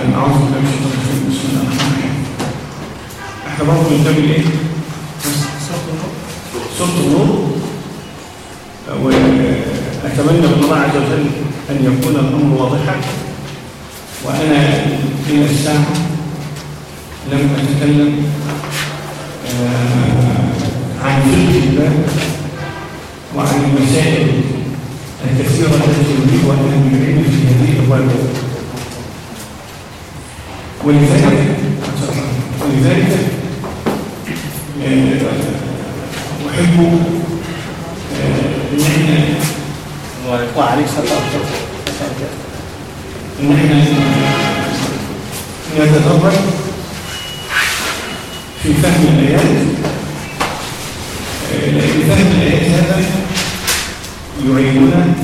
أعوذ بالله من الشيطان الرجيم. بسم الله إحنا برضه بنكمل إيه؟ سورة النور. وأتمنى من الله عز وجل أن يكون الأمر واضحا. وأنا إلى الساعة لم أتكلم آه، عن فقه الله وعن المسائل الكثيرة التي يريد أن يعين في هذه الأبواب ولذلك ولذلك أحب إن إحنا وعليك إن إحنا نتدرج في فهم الآيات لأن فهم الآيات هذا يعيننا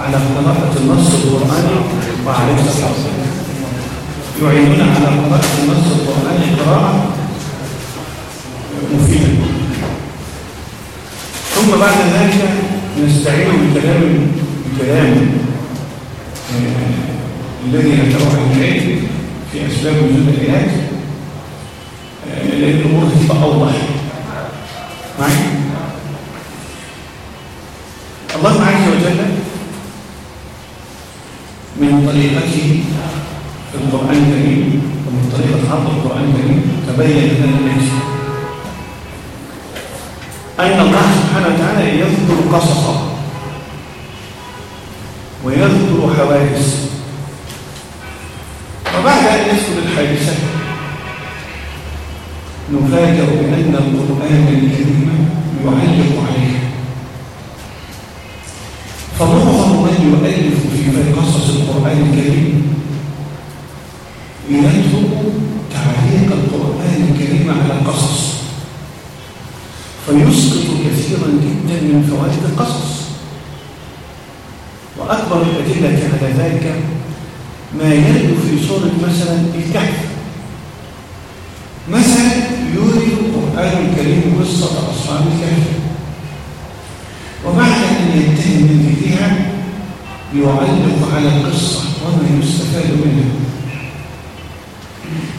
على قراءة النص القرآني وعليه الصلاة يعيننا على قراءة النص القرآني قراءة مفيدة ثم بعد ذلك نستعين بكلام بكلام آه، الذي عن العلم في أسباب وجود الآيات آه، لأن الأمور تبقى أوضح. معي؟ الله عز وجل من طريقته القرآن الكريم ومن طريقة عرض القرآن الكريم تبين لنا الناس. أن الله سبحانه وتعالى يذكر قصصا ويذكر حوادث وبعد أن يذكر الحادثة نفاجأ بأن القرآن الكريم يعلق عليه. فمعظم من يؤلف في قصص القرآن الكريم يترك تعليق القرآن الكريم على القصص. فيسقط كثيرا جدا من فوائد القصص. وأكبر الأدلة على ذلك ما يرد في سورة مثلا الكهف. مثلا يورد القرآن الكريم قصة أصحاب الكهف. وبعد أن ينتهي من ذكرها يعلق على القصة وما يستفاد منها.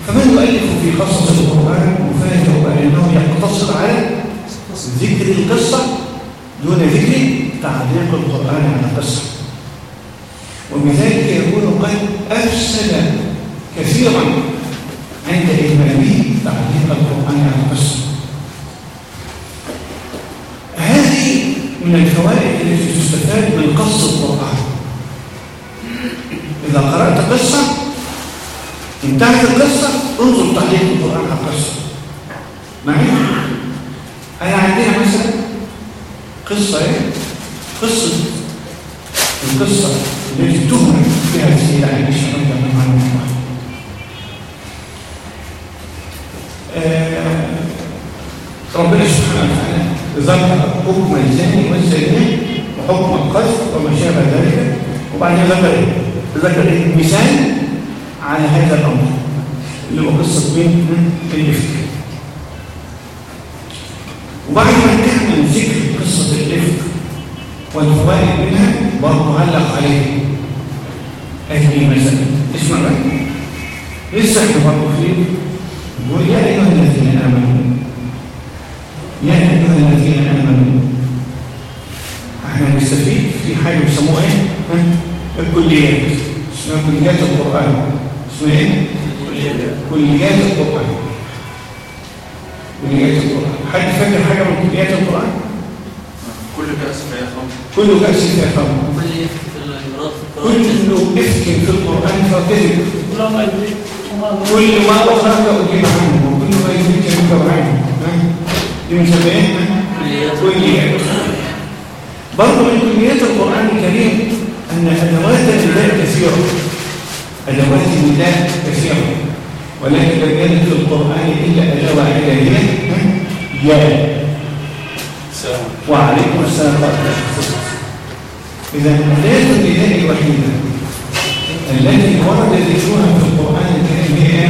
فمن يؤلف في قصص القرآن مفاجئ بأنه يقتصر على ذكر القصة دون ذكر تعليق القرآن على القصة. وبذلك يكون قد أفسد كثيرا عند إهماله تعليق القرآن على القصة. هذه من الفوائد التي تستفاد من قص القرآن. إذا قرأت قصة انتهت القصة انظر تعليق القرآن على القصة معي؟ أنا عندنا مثلا قصة إيه؟ قصة القصة التي تهمل فيها السيدة عائشة رضي الله عنها آه ربنا سبحانه وتعالى ذكر حكم الزاني والزانية وحكم القذف وما شابه ذلك وبعدين ذكر إيه؟ ذكر إيه؟ على هذا الأمر اللي هو قصة مين؟ الافك وبعد ما من ذكر قصة الافك والفوائد منها برضه علق عليه. هذه مثلا اسمع بقى. لسه إحنا برضه؟ يقول يا أيها الذين آمنوا يا أيها الذين آمنوا. إحنا نستفيد في حاجة بيسموها إيه؟ الكليات. اسمها كليات القرآن. اسمها إيه؟ كليات القرآن. كليات القرآن. حد فاكر حاجة من كليات القرآن؟ كل كأس فيها خمر كل كأس فيها خمر كل يفك في الإمارات في القرآن. كل إفك في القرآن فكذب كل ما أخرج أجيب عنه وكل ما يدرك يذكر عنه ها؟ دي بنسميها إيه؟ كليات. كليات. برضه من كليات القرآن الكريم أن أدوات النداء كثيرة. أدوات النداء كثيرة. ولكن لم يرد في القرآن إلا أداة واحدة هي يا سلام وعليكم السلام ورحمة الله إذا أداة النداء الوحيدة التي ورد ذكرها في القرآن الكريم هي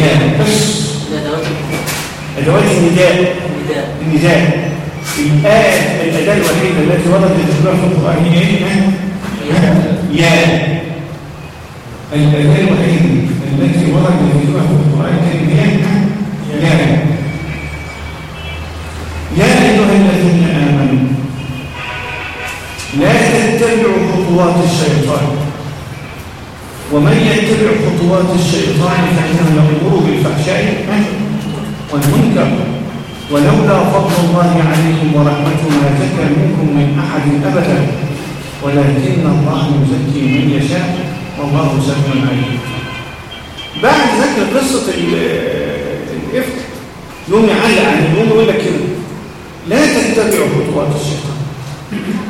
يا بس. الأدوات أدوات النداء. النداء. الآية الأداة الوحيدة التي وردت ذكرها في القرآن هي إيه؟ يا الأداة الوحيدة التي ورد ذكرها في القرآن الكريم هي يا يا أيها الذين آمنوا لا تتبعوا خطوات الشيطان. ومن يتبع خطوات الشيطان فإنه يأمر بالفحشاء والمنكر. ولولا فضل الله عليكم ورحمته ما زكى منكم من أحد أبدا. ولكن الله يزكي من يشاء. والله سميع عليم بعد ذكر قصة ال- الإفك يوم يعلق عن يوم يقول لك كده لا تتبعوا خطوات الشيطان.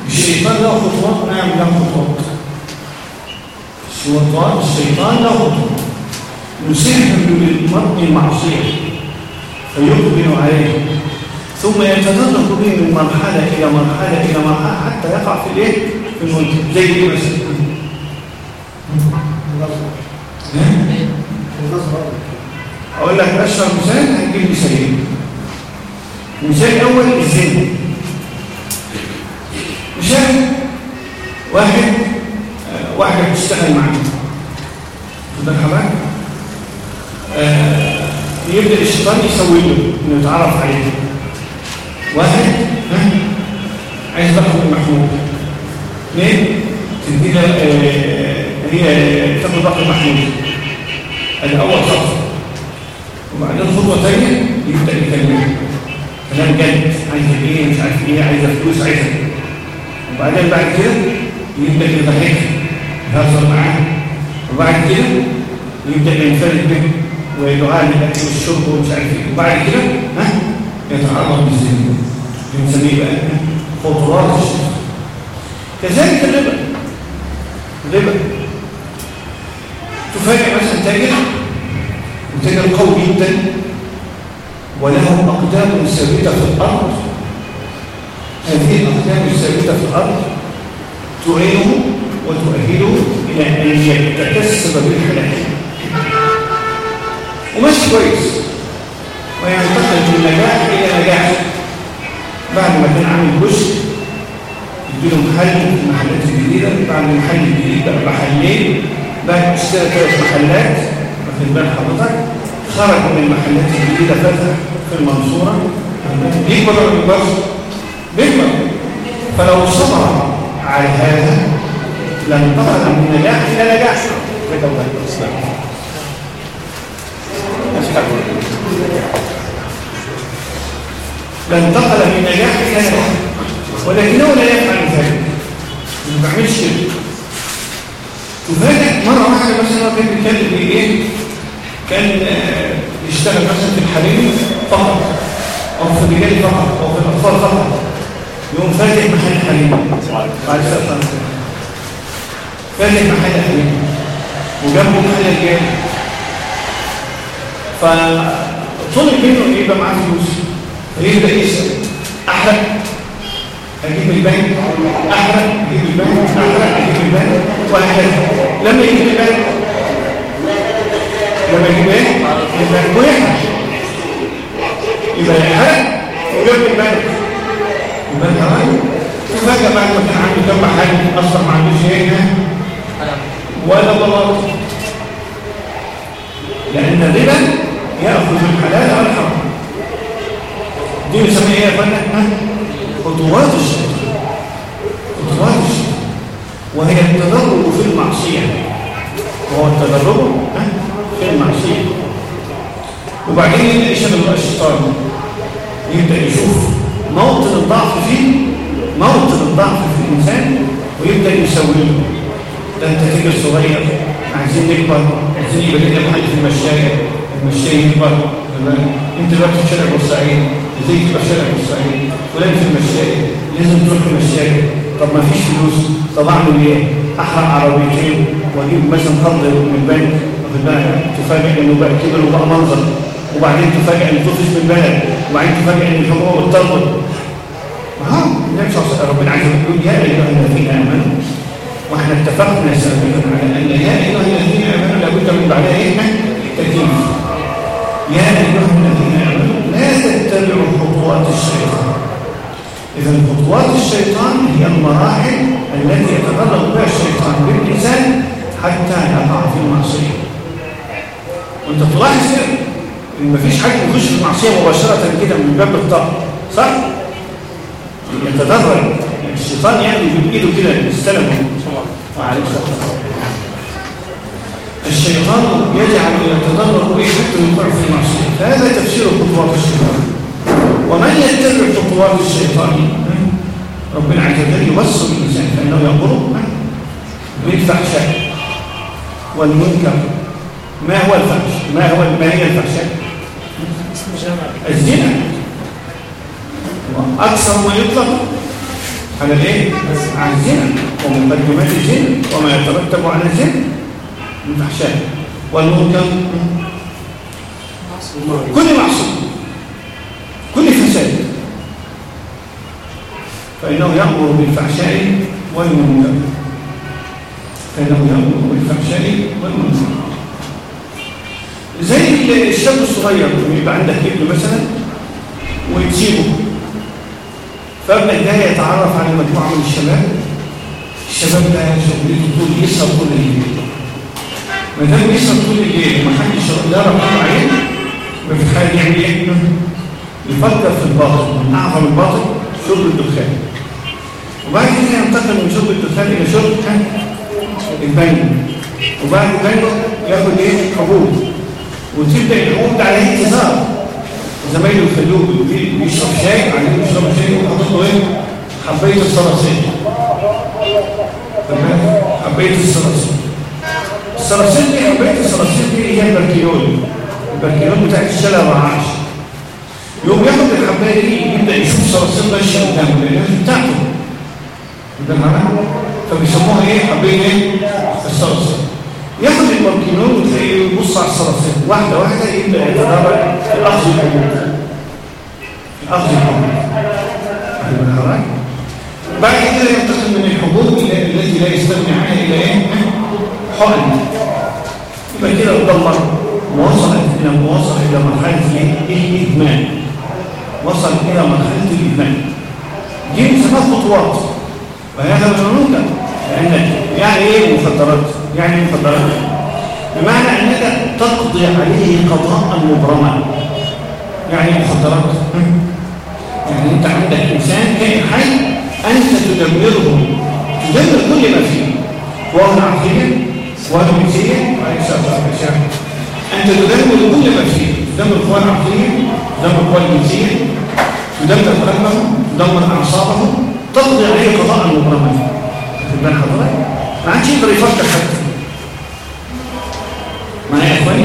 الشيطان له خطوات نعم له خطوات. الشيطان الشيطان له خطوات. يسهل للمرء معصية فيقبل عليه. ثم يتدرج به من مرحلة إلى مرحلة إلى مرحلة حتى يقع في الإيه؟ في المنكر زي إيه مثلا؟ أقول لك أشهر مثال هنجيب مثالين المثال الأول الزنا مثال واحد آه، واحدة بتشتغل معاه خد حضرتك؟ آه، يبدأ الشيطان يسوي له إنه يتعرف عليه. واحد عايز رقم المحمول اثنين تدي له آه، هي تاخد رقم محمول ادي اول خطوه وبعدين خطوة ثانية يبدأ يكلمها كلام جد عايز إيه؟ مش عارف إيه. عايزة فلوس. عايزة إيه. وبعدين بعد كده يبدأ يضحكها يهزر معاها وبعد كده يبدأ ينفرد به ويدعى للأكل والشرب ومش عارف إيه. وبعد كده ها؟ يتعرض بالزنا بنسميه بقى خطوات الشيطان كذلك الربا. الربا. تفاجئ مثلا تاجر وتاجر قوي جدا وله أقدام ثابتة في الأرض. هذه الأقدام الثابتة في الأرض تعينه وتؤهله إلى أن يتكسب بالحلال وماشي كويس. وينتقل من نجاح إلى نجاح. بعد ما كان عامل جزء يديله محل في المحلات الجديدة بعد المحل الجديد بقى محلين بقى اشترى ثلاث محلات واخد بال حضرتك خرج من المحلات الجديدة فتح في المنصورة. بيكبر ولا ما بيكبرش؟ بيكبر فلو صبر على هذا لانتقل من نجاح إلى نجاح. كده الله الإسلام. لانتقل من نجاح إلى نجاح. ولكنه لا يفعل ذلك. ما بيعملش كده تفاجئ مرة واحدة مثلا كان بيتكلم بإيه كان آه، يشتغل مثلا في الحريم فقط. أو في الرجال فقط أو في الأطفال فقط. يقوم فاتح محل حريم بعد فاتح محل حريم وجنبه محل رجال. فطلب منه يبقى معاه فلوس. فيبدأ يسأل. أحرق. أجيب البنك أحرق أجيب البنك أحرق أجيب البنك وهكذا لما يجيب البنك لما يجيب إيه البنك ويحرق يبقى يحرق. ويجيب البنك البنك حرق وفجأة بعد ما كان عنده كم محل أصلا ما عندوش إيه ولا بلاط. لأن الربا يأخذ الحلال على الحرام دي بنسميها إيه يا فندم؟ خطوات الشيطان خطوات الشيطان وهي التدرج في المعصية. وهو التدرج ها، في المعصية. وبعدين يبدأ يشغل بقى الشيطان يبدأ يشوف موطن الضعف فيه موطن الضعف في الإنسان ويبدأ يسوي له. ده أنت تاجر صغير عايزين نكبر عايزين يبقى لنا محل في المشاية. المشاية يكبر؟ أنت دلوقتي في شارع بورسعيد. إزاي تبقى في شارع بورسعيد فلان في المشاية لازم تروح المشاية طب ما فيش فلوس طب أعمل إيه؟ أحرق عربيتين وأجيب مثلا قرض من البنك واخد بالك؟ تفاجئ إنه بقى كبر وبقى منظر. وبعدين تفاجئ ان تفلس من البلد وبعدين تفاجئ ان الحكومة بتطلب ها النبي صلى الله عليه وسلم ربنا وجل يقول يا أيها الذين آمنوا وإحنا اتفقنا سابقا على أن يا أيها الذين آمنوا لابد من بعدها إيه؟ تكليف. يا أيها الذين آمنوا تتبعوا خطوات الشيطان. إذا خطوات الشيطان هي المراحل التي يتغلب بها الشيطان بالانسان حتى يقع في المعصية. وأنت تلاحظ إن مفيش حد يخش في المعصية مباشرة كده من باب الطاقة صح؟ يتدرج. الشيطان يعني بايده كده يستلم. الصلاة الشيطان يجعل يتدرج به حتى يقع في المعصية. فهذا تفسير خطوات الشيطان. ومن يتبع خطوات الشيطان ربنا عز وجل يوصل الإنسان فإنه يأمر بالفحشاء والمنكر ما هو الفحش؟ ما هو ما هي الفحشاء؟ الزنا أكثر ما يطلق على الإيه؟ على الزنا ومقدمات الزنا وما يترتب على الزنا من فحشاء والمنكر كل معصية كل فساد فإنه يأمر بالفحشاء والمنكر. فإنه يأمر بالفحشاء والمنكر. زي الشاب الصغير يبقى عندك ابن مثلا وتسيبه فابنك ده يتعرف على مجموعة من الشباب. الشباب ده شغلته طول يسهر طول الليل. ما دام يسهر طول الليل ومحدش يقدر عليه يبقى في الحالة يعمل إيه؟ يفكر في الباطل من أعظم الباطل شرب الدخان. وبعد كده ينتقل من شرب الدخان إلى شرب البنج وبعد البنج ياخد إيه؟ حبوب وتبدأ الحبوب عليه انتظار زمايله يخلوه بيشرب شاي عليه يشرب شاي وحاطط له إيه؟ حبايه الصراصير. تمام؟ حبايه الصراصير. الصراصير دي حبايه الصراصير دي هي البركيول البركيول بتاعت الشلع الرعاش يوم ياخد الحباية دي يبدأ يشوف صراصير ماشية قدامه لأن بتاعته ده فبيسموها إيه حبايه إيه الصراصير ياخد البركينول وتلاقيه يبص على الصراصير واحدة واحدة يبدا يتدرج في اخذ الحبوب في اخذ الحبوب؟ بعد كده ينتقل من الحبوب التي لا يستغني عنها إلى إيه حقن يبقى كده اتدمر ووصل إلى وصل إلى مرحله الادمان وصل إلى مرحله الادمان دي بنسميها خطوات وهذا من المنكر لانك يعني إيه مخدرات؟ يعني مخدرات. بمعنى أنك تقضي عليه قضاء مبرما. يعني مخدرات. يعني أنت عندك انسان كائن حي أنت تدمره تدمر كل ما فيه. وهو عقليا وهو نفسيا أنت تدمر كل ما فيه. تدمر القوى العقليه تدمر القوى الجنسيه تدمر قلبه تدمر أعصابه. تقضي عليه قضاء مبرما واخد بال حضرتك ما عادش يقدر يفكر حتى. معايا يا إخواني؟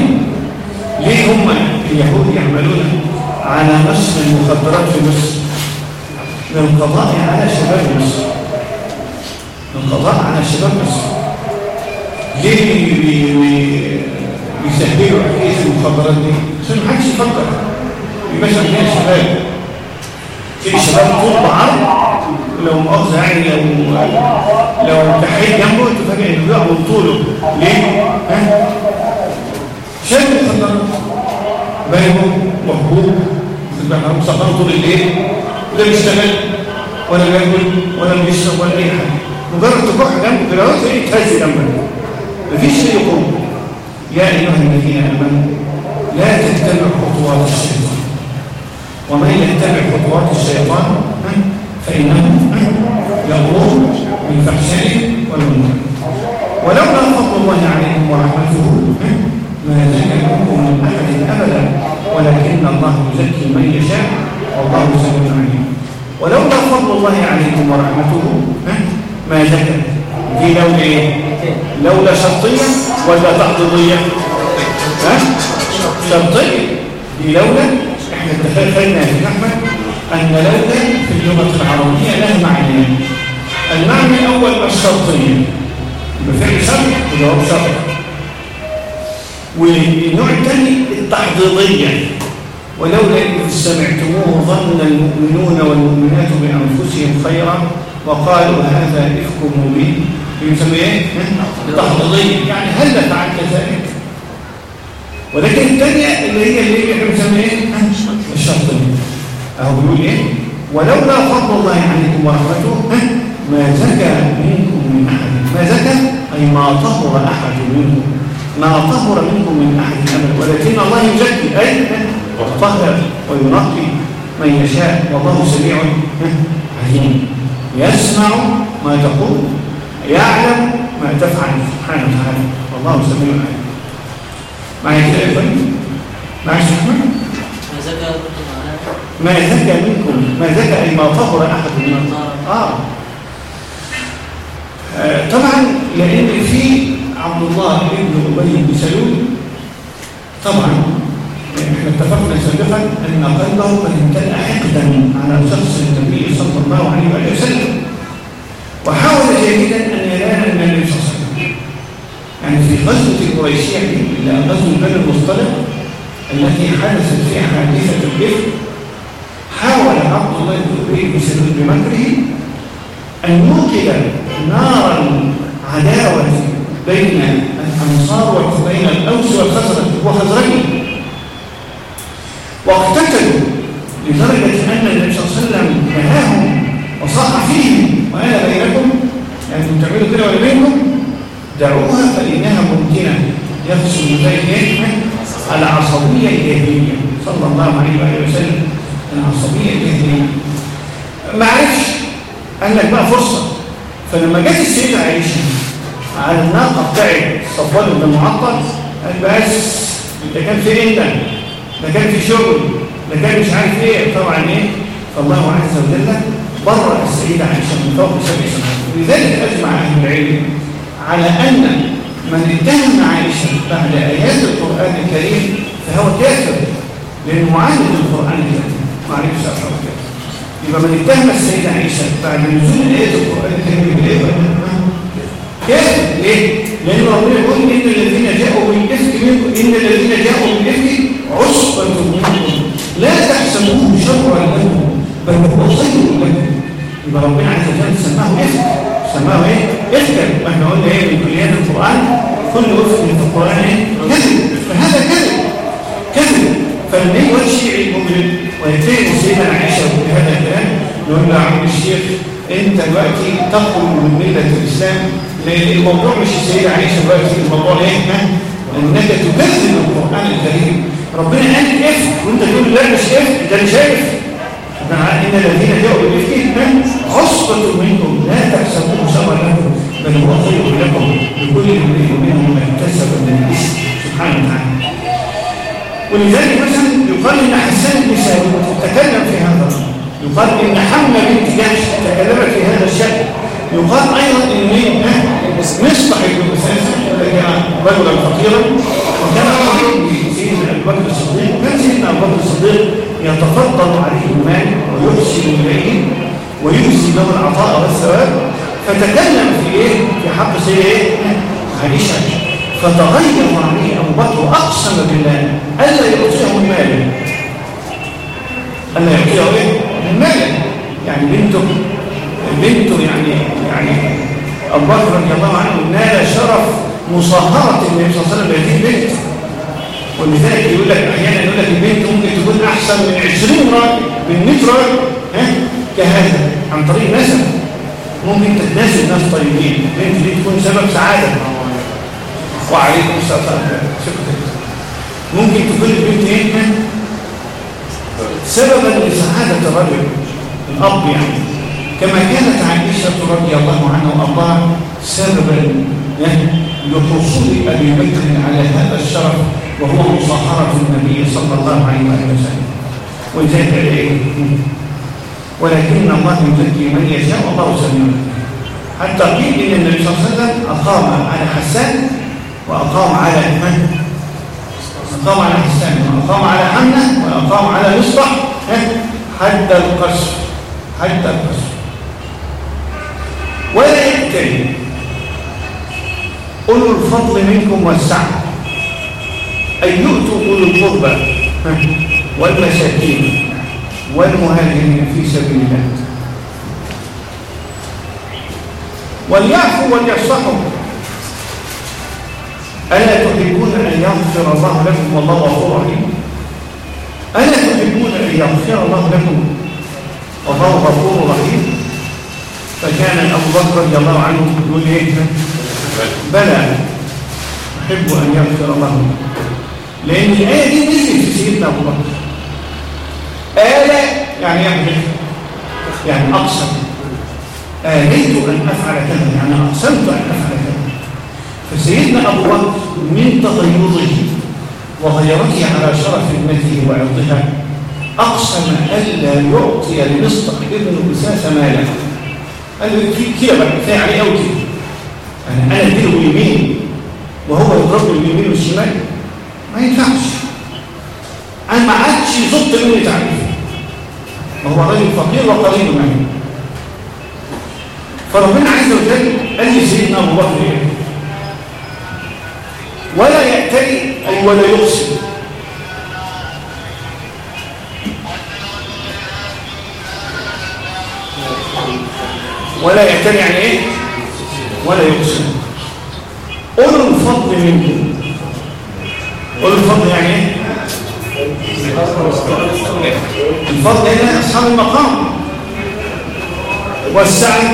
ليه هم اليهود يعملون على نشر المخدرات في مصر للقضاء على شباب مصر للقضاء على شباب مصر ليه بي- بي- بي- بيسهلوا حكايه المخدرات دي؟ عشان ما حدش يفكر. فيها الشباب في شباب طول بعرض لو مؤاخذة يعني لو لو تحيل جنبه تفاجئ إنه بيقع من طوله ليه؟ ها؟ شايف المخدرات بايعه محبوب هم سهران طول الليل لا بيشتغل ولا بياكل ولا بيشرب ولا أي حاجة. مجرد تروح جنبه كده اهو تلاقيه يتهز جنبك مفيش شيء يقوم. يا أيها الذين آمنوا لا تتبعوا خطوات الشيطان. ومن يتبع خطوات الشيطان؟ ها، فإنه يامر بالفحشاء والمنكر. ولولا فضل الله عليكم ورحمته ما زكى منكم من أحد أبدا ولكن الله يزكي من يشاء والله سميع عليم. ولولا فضل الله عليكم ورحمته ما زكى دي لولا إيه لولا شرطية ولا تحضيضيه ها؟ شرطية دي لولا إحنا اتفقنا يا أحمد أن لولا في اللغة العربيه لها معنيين المعنى الأول الشرطية. بفعل شرط وجواب شرط. والنوع الثاني التحضيضيه ولولا إذ سمعتموه ظن المؤمنون والمؤمنات بأنفسهم خيرا وقالوا هذا إفك مبين. يسمى إيه؟ تحضيضية. يعني هل فعلت ذلك؟ ولكن الثانية اللي هي اللي إحنا بنسميها إيه؟ الشرطية. أهو بيقول إيه؟ ولولا فضل الله عليكم ورحمته؟ ما زكى منكم من أحد. ما زكى؟ أي ما طهر أحد منكم. ما طهر منكم من أحد أبدا. ولكن الله يزكي أي يطهر وينقي من يشاء. والله سميع عليم. يسمع ما تقول يعلم ما تفعل. سبحانه وتعالى. والله سميع عليم. معي كده يا فندم معي شكرا ما زكى ما زكى منكم ما زكى أي ما طهر أحد. منكم آه. آه طبعا لأن في عبد الله بن أبي بن سلول طبعا إحنا اتفقنا سابقا أن قلبه قد امتلأ حقدا على شخص النبي صلى الله عليه وسلم. وحاول جاهدا أن ينال من صلى الله عليه وسلم. يعني في غزوة القريشية دي اللي غزوة بني المصطلق التي حدثت فيها حادثة الإفك حاول عبد الله بن أبي سلول بمكره أن يوقد نار العداوة بين الأنصار وبين الأوس والخزرج وخزرج واقتتلوا لدرجة أن النبي صلى الله عليه وسلم نهاهم وصاح فيهم. وأنا بينكم؟ يعني أنتم تعملوا كده ولا بينكم؟ دعوها فإنها ممكنة. يفصل بين العصبية الجاهلية صلى الله عليه وسلم. العصبية الجاهلية ما عرفش. قال لك بقى فرصة. فلما جت السيدة عائشة على الناقة بتاعت صفوان بن معطل قال بس ده كان في انت ده؟ كان في شغل. ده كان مش عارف إيه. طبعا إيه؟ فالله عز وجل برأ السيدة عائشة من فوق سبع سنوات. ولذلك أجمع أهل العلم على أن من اتهم عائشة بعد آيات القرآن الكريم فهو كافر. لأنه معاند القرآن الكريم. أفعل كافر يبقى من اتهم السيدة عائشة بعد نزول آيات القرآن الكريم بالإيه كافر ليه؟ لأن ربنا يقول إن الذين جاءوا بالإفك منكم إن الذين جاءوا بالإفك عصبة منكم لا تحسبوه شرا لكم بل هو خير لكم يبقى ربنا عز وجل سماه إفك سماه إيه؟ إفكا وإحنا قلنا إيه من كليات القرآن كل إفك في القرآن إيه؟ كذب فهذا كذب كذب فلما يجي الشيعي ويتهم سيدنا عائشة بهذا الكلام نقول له يا عم الشيخ أنت دلوقتي تخرج من ملة الإسلام لأن الموضوع مش السيده عائشة دلوقتي الموضوع إيه إنك تكذب القرآن الكريم. ربنا قال افك وأنت تقول لا مش افك ده أنا شايف إن الذين جاءوا بالإفك عصبه منكم لا تحسبوه شرا لكم بل هو خير لكم لكل امرئ منهم ما اكتسب من الإثم. سبحانه وتعالى ولذلك مثلا يقال ان حسان بن ثابت تكلم في هذا الأمر. يقال إن حملة بنت جحش تكلمت في هذا الشأن يقال أيضا إن مصطح بن كان رجلا فقيرا. وكان قريب سيدنا أبي بكر الصديق. وكان سيدنا أبي بكر الصديق؟ يتفضل عليه المال ويحسن إليه ويجزي له العطاء والثواب. فتكلم في إيه؟ في حق سيدة إيه؟ عائشة فتغير عليه أبو بكر وأقسم بالله. ألا يعطيه المال ألا يعطيه إيه؟ المال يعني بنته. بنته يعني يعني أبو بكر رضي الله عنه نال شرف مصاهرة النبي صلى الله عليه وسلم بهذه البنت. ولذلك يقول لك أحيانا يقول لك البنت ممكن تكون أحسن من 20 راجل من 100 راجل ها؟ كهذا عن طريق نسب. ممكن تتناسب ناس طيبين البنت دي تكون سبب سعادة. وعليكم السلام. شكرا ممكن تكون البنت إيه سببا لسعادة الرجل الأب يعني. كما كانت عائشة رضي الله عنها وأرضاها سببا لحصول أبي بكر على هذا الشرف وهو مصاهرة النبي صلى الله عليه وسلم. وزاد عليه. ولكن الله يزكي من يشاء والله سميع. حتى قيل إن النبي صلى الله عليه وسلم أقام على حسان وأقام على من أقام على حسان وأقام على حمنة وأقام على مصطح حد القصر حد القصر. ولا يبتلي أولو الفضل منكم والسعة. أن يؤتوا أولو القربى والمساكين والمهاجرين في سبيل الله. وليعفوا وليصفحوا ألا تحبون أن يغفر الله لكم والله غفور رحيم. ألا تحبون أن يغفر الله لكم والله غفور رحيم. فكان أبو بكر رضي الله عنه يقول إيه؟ بلى أحب أن يغفر الله. لأن الآية دي نزلت في سيدنا أبو بكر. آلة يعني يحدث يعني أقسم. آليت أن أفعل كذا يعني أقسمت أن أفعل كذا. فسيدنا أبو بكر من تغيظه وغيرته على شرف ابنته وعرضها أقسم ألا يعطي لمصطح ابن أساسة ماله قال له كده بقى كفايه عليه قوي كده يعني أنا أديله باليمين وهو يضرب باليمين والشمال. ما ينفعش. أنا ما عادش زبط مني تعريف. ما هو فقير وقليل منه فربنا عز وجل قال لي سيدنا أبو بكر إيه ولا يأتري أي ولا يقسم ولا يأتري يعني إيه؟ ولا يقسم أولو الفضل منكم. أولو الفضل يعني إيه؟ الفضل هنا أصحاب المقام. والسعي.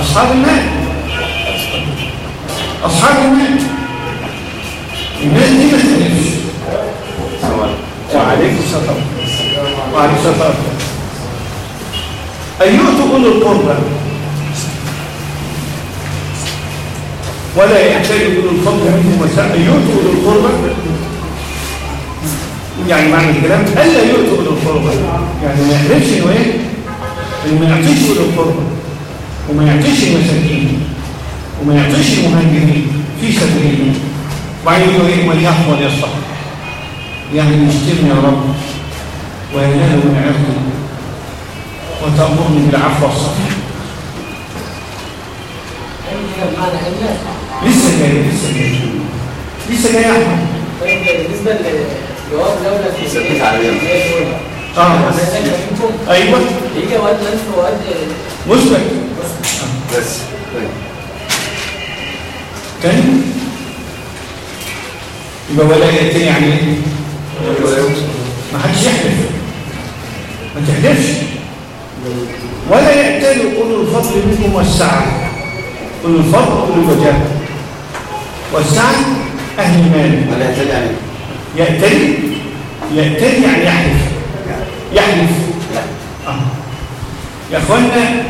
أصحاب المال. أصحاب المال الناس دي ما تختلفش وعليك السطر وعليك السطر أيؤتوا أولو القربى ولا يحتاج أولو الفضل منهم وسعى أيؤتوا أولو القربى يعني معنى الكلام ألا يؤتوا أولو القربى يعني ما يحرمش إنه إيه؟ إنه ما يعطيش أولو القربى وما يعطيش المساكين وما يعطيش المهاجرين في سبيله وبعدين يقول إيه وليحفظ وليصلح يعني يشتمني يا رب وينال من عرضي وتأمرني بالعفو والصفح. لسه جاي لسه جاي. لسه جاي يا أحمد. طيب بالنسبة لجواب لولا في عليها. آه. أيوه. يجي وقت مثبت بس. طيب. كان يبقى ولا يأتي يعني إيه؟ ما حدش يحلف. ما تحلفش. ولا يأتي أولو الفضل منكم والسعة أولو الفضل أولو الوجاه والسعة أهل المال. ولا يحتاج يعني. يأتي يأتي يعني يحلف. يحلف. آه. يا أخوانا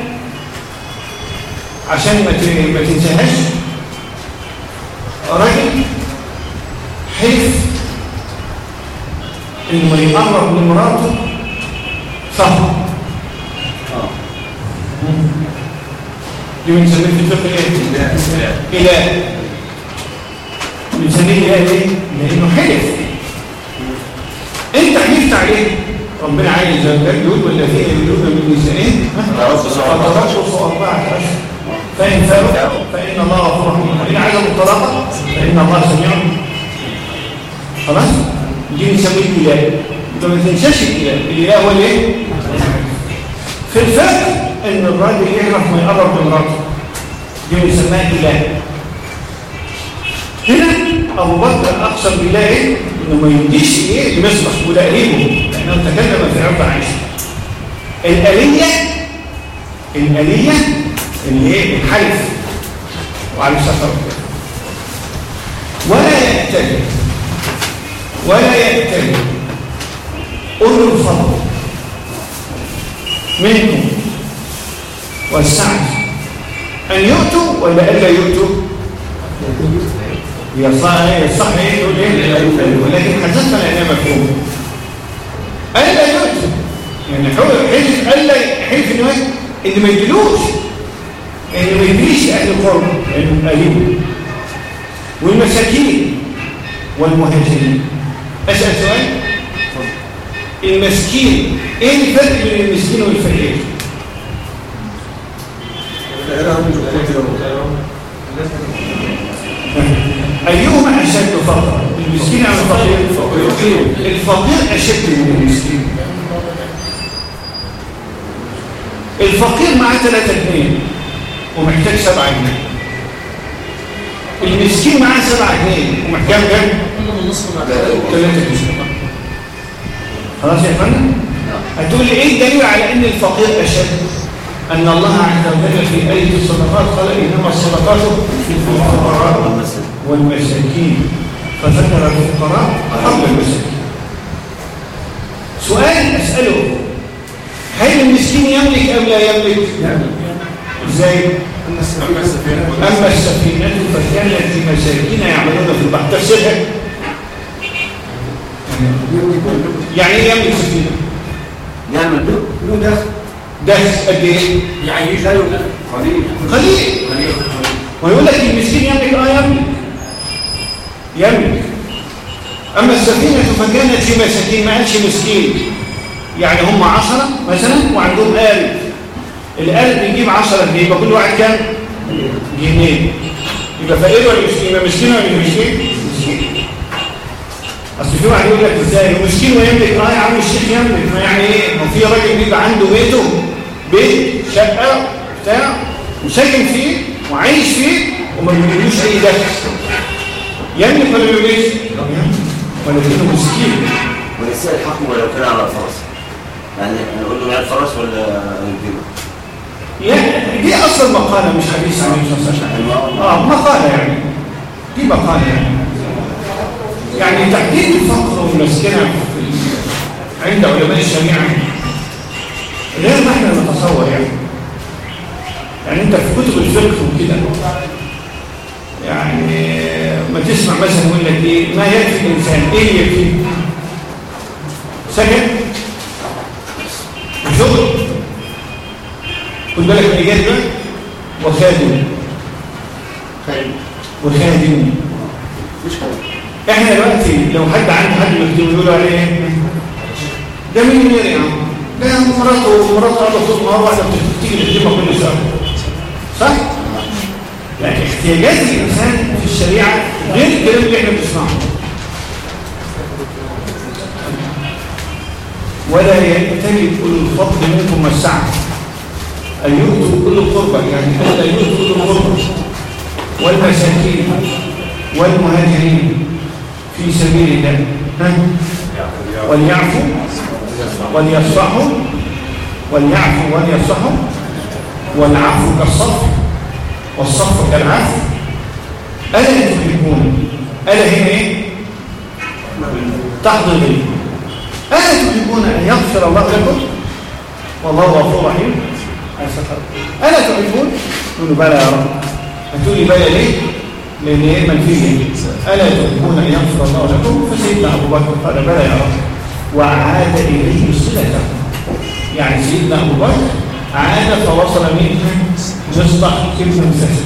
عشان ما تنساهاش راجل حلف إنه يقرب من مراته صح دي بنسميه في الفقه إيه؟ إله. بنسميه إله ليه؟ لأنه حلف إنت حلفت عليه. ربنا عايز ما يقول والذين يقولون من نسائهم تربصوا أربعة فتربصوا أربعة أشهر فإن فاروا فإن الله غفور رحيم. وإن عزموا الطلاق؟ فإن الله سميع. خلاص؟ دي نسميه الإله. انت ما تنساش الإله الإله هو الإيه؟ في الفقه إن الراجل يعرف ما يقرب لمراته دي بنسميها إله. هنا أبو بكر أقسم بالله إيه؟ إنه ما يديش إيه لمصلح ولا قريبه. لأنه تكلم في عرض عائشة الآلية الآلية اللي هي الحلف وعلى السفر ولا يأتل ولا يأتل أولو الفضل. منكم. والسعد أن يؤتوا ولا ألا يؤتوا. هي صح هي الصح إيه يقول إيه ولكن حذفنا لانها مفهوم. ألا يؤتوا. يعني حلف ألا حلف إيه ان ما يدلوش ان ما يدريش أهل القرب لانهم قليل والمساكين والمهاجرين. أسأل سؤال؟ المسكين إيه الفرق بين المسكين والفقير؟ أيهما أشد فقرا؟ المسكين أم الفقير؟ الفقير أشد من المسكين. الفقير معاه 3 جنيه ومحتاج 7 جنيه. المسكين معاه 7 جنيه. ومحتاج كام؟ كله من نصف ما 3 جنيه خلاص يا فندم هتقول لي إيه الدليل على إن الفقير أشد؟ أن الله عز وجل في آية الصدقات قال إنما الصدقات للفقراء والمساكين. فذكر الفقراء قبل المساكين. سؤال أسأله. هل المسكين يملك أم لا يملك؟ إزاي؟ أما السفينة. أما السفينة. فكانت لمساكين يعملون في البحر. تفسيرها يعني إيه يملك سفينه يعمل له دخل ده قد إيه؟ يعني إيش قليل. قليل. قليل. ويقول لك المسكين يملك آه يملك يملك أما السفينة فكانت في مساكين ما قالش مسكين. يعني هم عشرة مثلا وعندهم قارب القارب بيجيب 10 جنيه. يبقى كل واحد كام؟ جنيه. يبقى فقير ولا مسكين؟ يبقى مسكين ولا مسكين؟ مسكين. أصل في واحد يقول لك إزاي؟ مسكين ويملك آه يا عم الشيخ يملك. ما يعني إيه؟ ما في راجل بيبقى عنده بيته بيت شقة بتاع وساكن فيه وعايش فيه وما بيجيبوش أي دخل. يملك ولا ما ولا كده مسكين. وليس الحكم ولو كان على الفرس. يعني نقول له على الفرس ولا يعني دي أصلا مقاله مش حديث عن النبي صلى الله عليه وسلم. آه مقالة يعني. دي مقالة يعني. يعني تحديد الفقر والمسكنة عند علماء الشريعة. غير ما إحنا نتصور يعني. يعني أنت في كتب الفقه وكده يعني ما تسمع مثلا يقول لك إيه ما يكفي الإنسان إيه يكفي؟ سكن وشغل خد بالك من الاجابه وخادم. وخادم. مش إحنا دلوقتي لو حد عنده حد مكتوب يقولوا عليه إيه؟ ده مين يا عم؟ ده مراته ومراته قاعدة طول النهار واحدة بتيجي تخدمها كل شهر صح؟ يعني احتياجات الانسان في الشريعة غير الكلام اللي إحنا بنسمعه. ولا يأتلي كل الفضل منكم والسعة. أن يؤتوا كل القربى يعني ألا يؤتوا كل القربى والمساكين والمهاجرين في سبيل الله؟ وليعفوا وليصفحوا وليعفوا وليصفحوا والعفو كالصفح والصفح كالعفو. ألا تحبون ألا هنا إيه؟ تحضر ألا تحبون أن يغفر الله لكم؟ والله غفور رحيم. ألا تحبون؟ تقولوا بلى يا رب. هتقولي بلى ليه؟ لأن هي منفية ألا تحبون أن يغفر الله لكم؟ فسيدنا أبو بكر قال بلى يا رب. وعاد إليه صلته يعني سيدنا أبو بكر عاد فوصل منه مصطح ابن مسجد.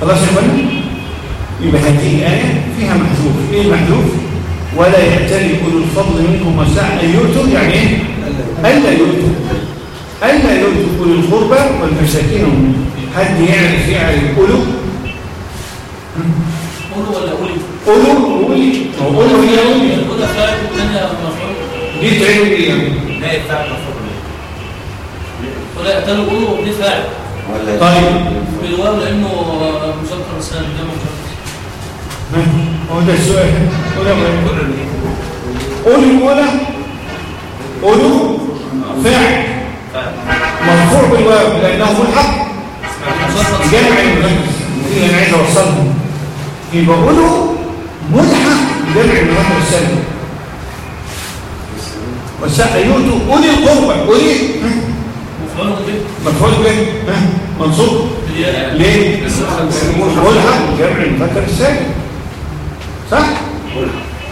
خلاص يا اخوانا يبقى هذه الآية فيها محذوف. إيه المحذوف؟ ولا يأتلي أولو الفضل منكم والسعة أن يؤتوا يعني إيه؟ ألا يؤتوا ألا أولو القربى والمساكين حد يعرف يعرف أولو قولوا ولا قولي؟ أولو؟ أولي. أو أولو هي أولي. الأولى فاعل والثانية مفعول. دي تعمل إيه يعني؟ لا يفعل مفعول. ولا يقتلوا قولوا ودي فاعل ولا طيب. بالواو لأنه مذكر سالم ده مذكر ها؟ هو ده السؤال. أولو الأولى أولو. فاعل مرفوع بالواو لأنه ملحق جمع المذكر دي أنا عايز اوصلها يبقى قولوا ملحق جمع المذكر السالم يؤتوا أولي القربى أولي؟ مفعول به؟ منصوب ليه؟ ملحق جمع المذكر السالم صح؟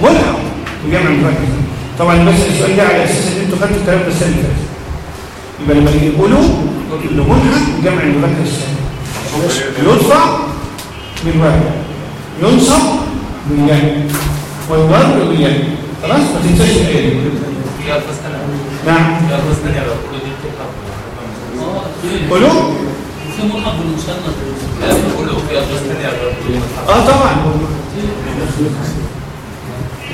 ملحق بجمع المذكر السالم. طبعا بس السؤال ده على أساس أنتوا خدتوا الكلام ده السنة اللي فاتت يبقى لما نيجي نقوله اللي ملحق بجمع المذكر السالم يدفع بالواو ينصب بالياء ويضر بالياء خلاص ما تنساش الآية دي. نعم. قولوا. آه طبعا.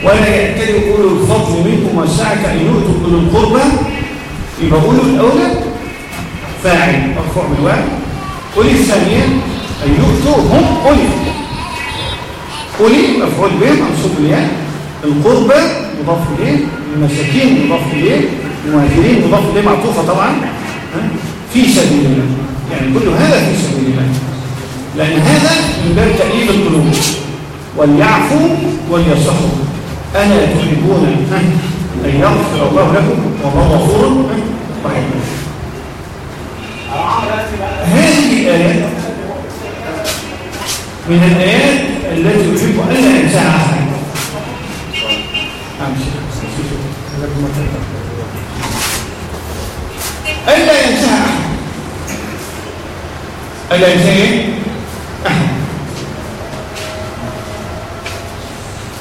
ولا يأتل أولو الفضل منكم والسعة أن يؤتوا أولو القربى. يبقى أولو الأولى فاعل مرفوع بالواو أولي الثانية أن يؤتوا هم أولي أولي مفعول به منصوب بالياء القربى مضاف إليه المساكين مضاف إليه المهاجرين مضاف إليه معطوفة طبعا؟ في سبيل الله. يعني كل هذا في سبيل الله. لأن هذا من باب تأليف القلوب. وليعفوا وليصفوا ألا تحبون؟ أن يغفر الله لكم والله غفور؟ رحيم هذه الآيات من الآيات التي يحب ألا ينساها أحد ألا ينساها أحد ألا؟ أحد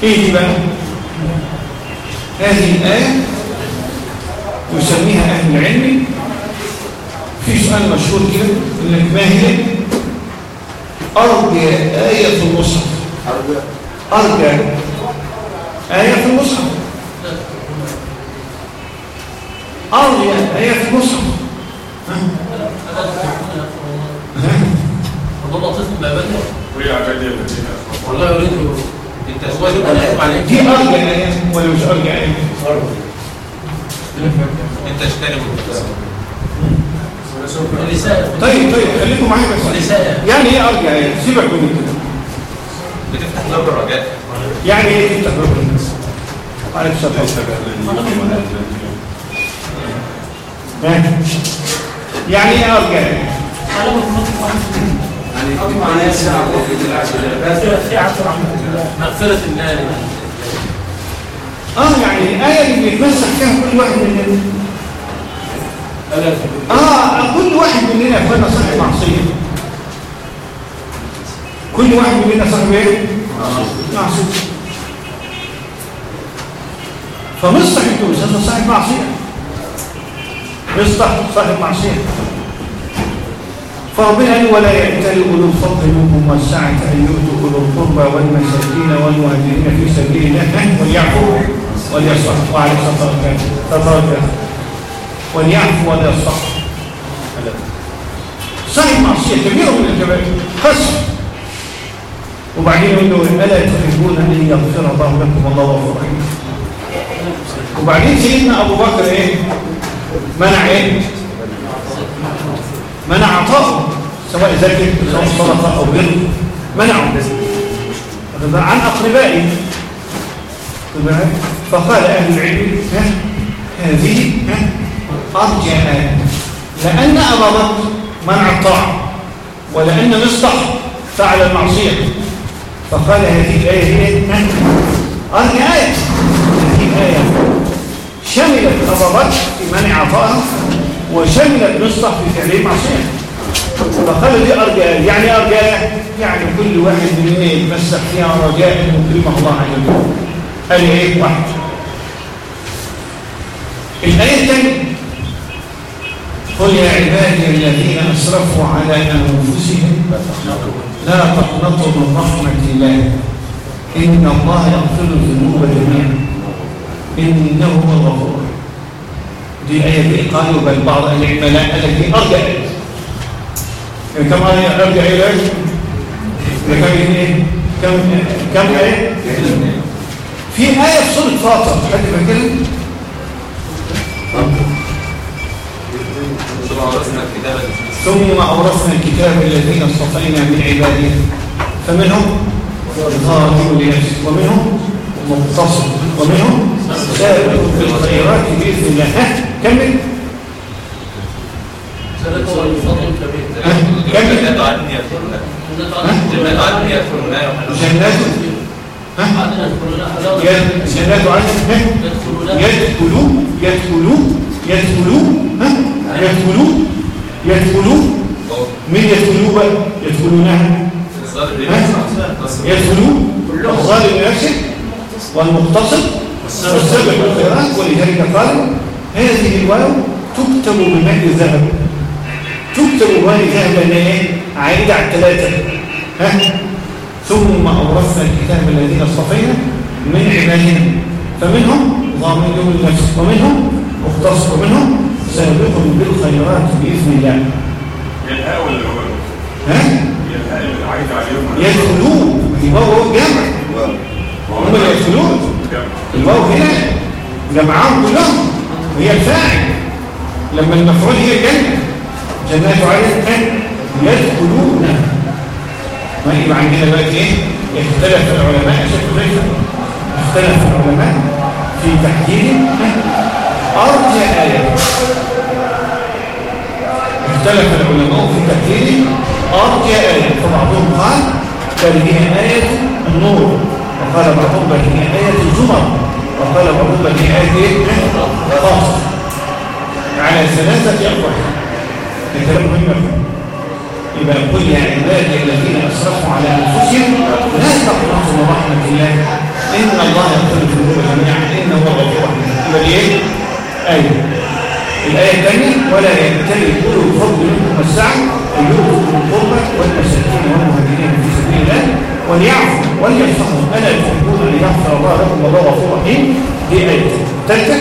إيه دي بقى؟ هذه الآية يسميها أهل العلم في سؤال مشهور كده يقول لك ما هي أرجى آية في المصحف أرجى آية في المصحف أرجى آية في المصحف ها؟ والله لطيف بعباده وهي عبادية الذين والله يريد انت هو دي آية ولا مش آية انت اجتنب طيب طيب خليكم معايا بس. يعني إيه أرجى آية سيبك من كده بتفتح باب الرجاء يعني إيه تفتح باب الناس السلام ها؟ يعني إيه الله آه يعني الآية اللي بيتمسك فيها كل واحد مننا آه كل واحد مننا اخوانا صاحب معصية كل واحد مننا صاحب إيه؟ معصية فمصطح هذا صاحب معصية مصطح صاحب معصية قال ولا يأتل أولو الفضل منكم والسعة أن يؤتوا أولو القربى والمساكين والمهاجرين في سبيل الله. وليعفوا وليصفحوا وعلى تتركه وليعفوا وليصفحوا صاحب معصية كبيرة من الكبائر خسر وبعدين يقول له ألا تحبون أن يغفر الله لكم والله غفور رحيم. وبعدين سيدنا أبو بكر إيه؟ منع إيه؟ منع عطاءه. سواء زكاة سواء صدقة أو بر منعه هذا عن أقربائه تمام؟ فقال أهل العلم هذه آية لأن أبا بكر منع الطاعة ولأن مصطح فعل المعصية. فقال هذه الآية هي ها أرجى آية. هذه آية شملت أبا بكر في منع عطائها وشملت مصطح في فعل المعصية. فقال دي أرجى آية يعني آية يعني كل واحد مننا يتمسك فيها رجاء يكرمه الله عز وجل قال إيه واحد. الآية الثانية. قل يا عبادي الذين أسرفوا على أنفسهم لا تقنطوا من رحمة الله. إن الله يغفر الذنوب جميعا. إنه هو الغفور دي آية قالوا بل بعض أهل العلم لا. قال لك دي أرجع آية يعني كم آية أرجع ده كم إيه كم كم آية في آية في سورة فاطر حد فاكرها؟ ثم أورثنا الكتاب الذين اصطفينا من عبادنا فمنهم ظالم لنفسه ومنهم مقتصد ومنهم سابق بالخيرات بإذن الله. كمل. جنات عدن يدخلونها جنات عدن يدخلونها جنات جنات عدن يدخلوا يدخلوا ها يدخلوا يدخلوا من يدخلوا بقى يدخلونها يدخلوا الظالم لنفسه والمقتصد والسابق بالخيرات ولذلك قالوا هذه الواو تكتب بماء الذهب تكتب الذهب لأن إيه عائده على الثلاثه ها؟ ثم أورثنا الكتاب الذين اصطفينا من عبادنا فمنهم ظالم لنفسه ومنهم مختص ومنهم سابق بالخيرات بإذن الله. يلهاء ولا هو ها؟ يلهاء اللي عايد عليهم. يدخلون في واو جمع. هم اللي يدخلون الواو هنا. جمعهم كلهم. وهي الفاعل. لما المفعول هي جنة جنات عدن يدخلون. ما يبقى عندنا دلوقتي إيه؟ اختلف العلماء. شوفوا كيف اختلف العلماء في تحديد ارجى آية. اختلف العلماء في تحديد ارجى آية. فبعضهم قال بل هي آية النور. وقال بعضهم بل هي آية الزمر وقال بعضهم بل هي آية الخاص على ثلاثة أقوال. الكلام مهم. يبقى يا عبادي الذين اسرفوا على انفسهم لا تقنطوا من رحمه الله ان الله يغفر الذنوب جميعا انه هو الغفور الرحيم يبقى إيه؟ إيه الايه الثانية ولا يبتلي اولو الفضل منكم والسعه ان يؤتوا القربى والمساكين والمهاجرين في سبيل الله وليعفوا وليصفحوا الا تحبون ان يغفر الله لكم والله غفور رحيم دي إيه ثالثه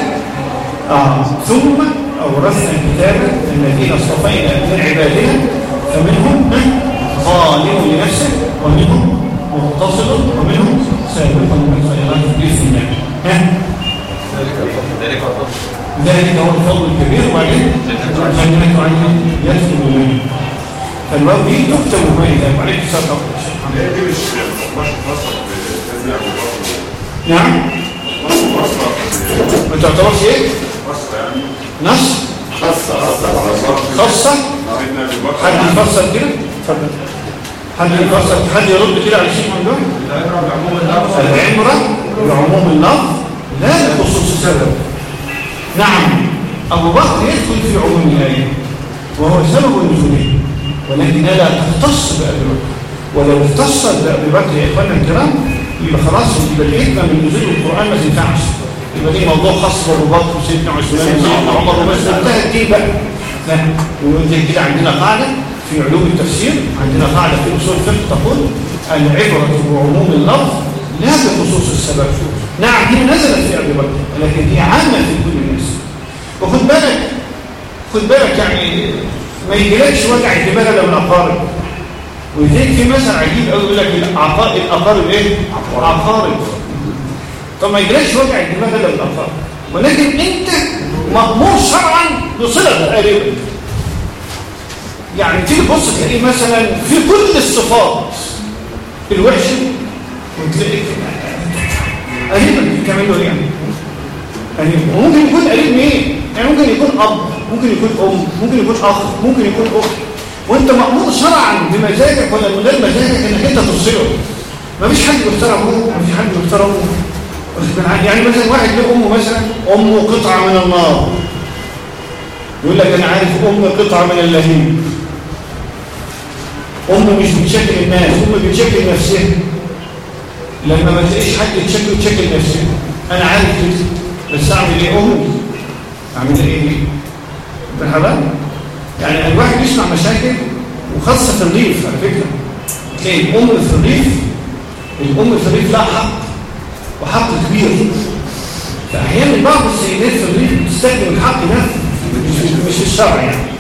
آه. ثم أورثنا الكتاب الذين اصطفينا من عبادنا فمنهم من ظالم لنفسه ومنهم مقتصد ومنهم سابق بالخيرات بإذن الله ها؟ ذلك هو الفضل الكبير. وبعدين جنات عدن يدخل منه فالواو دي تكتب إذا وعليك بكر نعم؟ ما تعتبرش إيه؟ نص خاصة خاصة حد يفسر كده؟ اتفضل. حد يفسر حد يرد كده على شيء من دول العبرة بعموم اللفظ لا لخصوص السبب. نعم أبو بكر يدخل في عموم الآية وهو سبب نزوله ولكن لا تختص بأبي بكر. ولو اختصت بأبي بكر يا إخوانا الكرام يبقى خلاص يبقى الحكمة من نزول القرآن ما تنفعش يبقى دي موضوع خاص بكر وسيدنا عثمان وسيدنا عمر. وبس انتهت دي بقى وزي كده عندنا قاعدة في علوم التفسير عندنا قاعدة في أصول الفقه تقول العبرة بعموم اللفظ لا بخصوص السبب. نعم هي نزلت في أبي بكر لكن هي عامة في كل الناس. وخد بالك خد بالك يعني ما يجيلكش وجع الدماغ إلا من ولذلك في مثل عجيب قوي يقول لك الأقارب إيه؟ عقارب طب ما يجيلكش وجع الدماغ من الأقارب ولكن أنت مأمور شرعا بصلة قريبك يعني تيجي تبص تلاقيه مثلا في كل الصفات الوحشه وتلاقيه قريبا بتعمل له يعني. قريب وممكن يكون قريب مين؟ يعني ممكن يكون أب ممكن يكون أم ممكن يكون أخ ممكن يكون أخت. وأنت مأمور شرعا بمزاجك ولا من غير مزاجك إنك أنت تصله مفيش حد بيختار مفيش حد بيختار؟ يعني مثلا واحد له أمه مثلا أمه قطعة من النار. يقول لك أنا عارف ام قطعة من اللهيب أمه مش بتشكل الناس أمه بتشكل نفسها. لما ما تلاقيش حد يتشكل تشكل نفسها. أنا عارف كده بس أعمل إيه أمي؟ أعمل إيه ليه بالحباب يعني الواحد يسمع مشاكل وخاصة في الريف على فكرة. تلاقي الأم في الريف الأم في الريف لها حق وحق كبير فأحيانا بعض السيدات في الريف بتستخدم الحق ده مش الشرع يعني.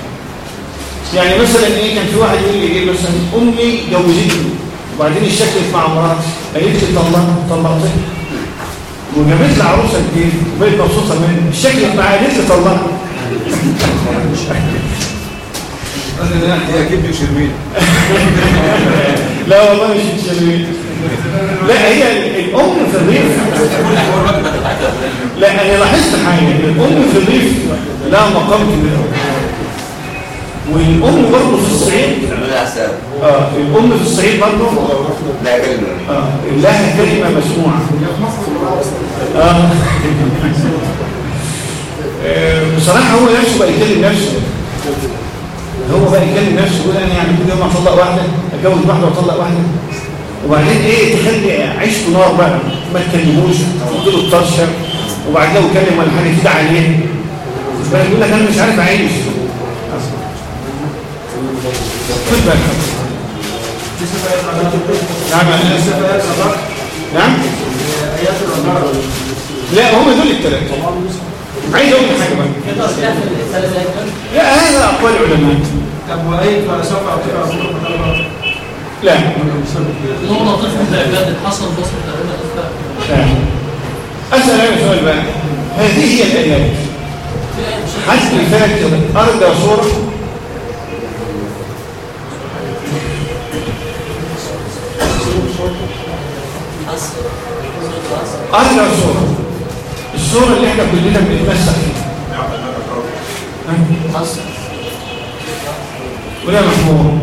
يعني مثلا إيه كان في واحد يقول لي إيه مثلا أمي جوزتني. وبعدين اشتكت مع مراتي قالت لي طلقت طلقتني. وجابت لي عروسة جديده وبقيت مبسوطة مني. اشتكت معايا قالت لي طلقت. هي أكيد مش شرمين لا والله مش شرير لا هي الأم في الريف. لا أنا لاحظت حاجة الأم في الريف لها مقام كبير. والأم برضه في الصعيد. آه الأم في الصعيد برضه. لا كلمة. آه، لها كلمة مسموعة. آه. آه، بصراحة هو نفسه بقى يكلم نفسه. هو بقى يكلم نفسه يقول أنا يعني كل يوم أطلق واحدة أتجوز واحدة وأطلق واحدة. وبعدين إيه تخلي عيشته نار بقى ما تكلموش تحط له الطرشة وبعد لو يكلم ولا حاجة كده عليه. يقول لك أنا مش عارف أعيش. خد بالك. نعم. نعم. لا هم دول الثلاثة عايز أقول حاجة بقى. كده لا هذا أقوال العلماء. طب وايه فسوف اعطيك رسول لا. نقطة طفل العباد حصل بصر تقريبا لا. أسأل أنا سؤال بقى. هذه هي الآيات. حد فاكر أرجى صورة أرجى صورة الصورة اللي إحنا كلنا بنتمسك فيها. ها؟ ولا محمود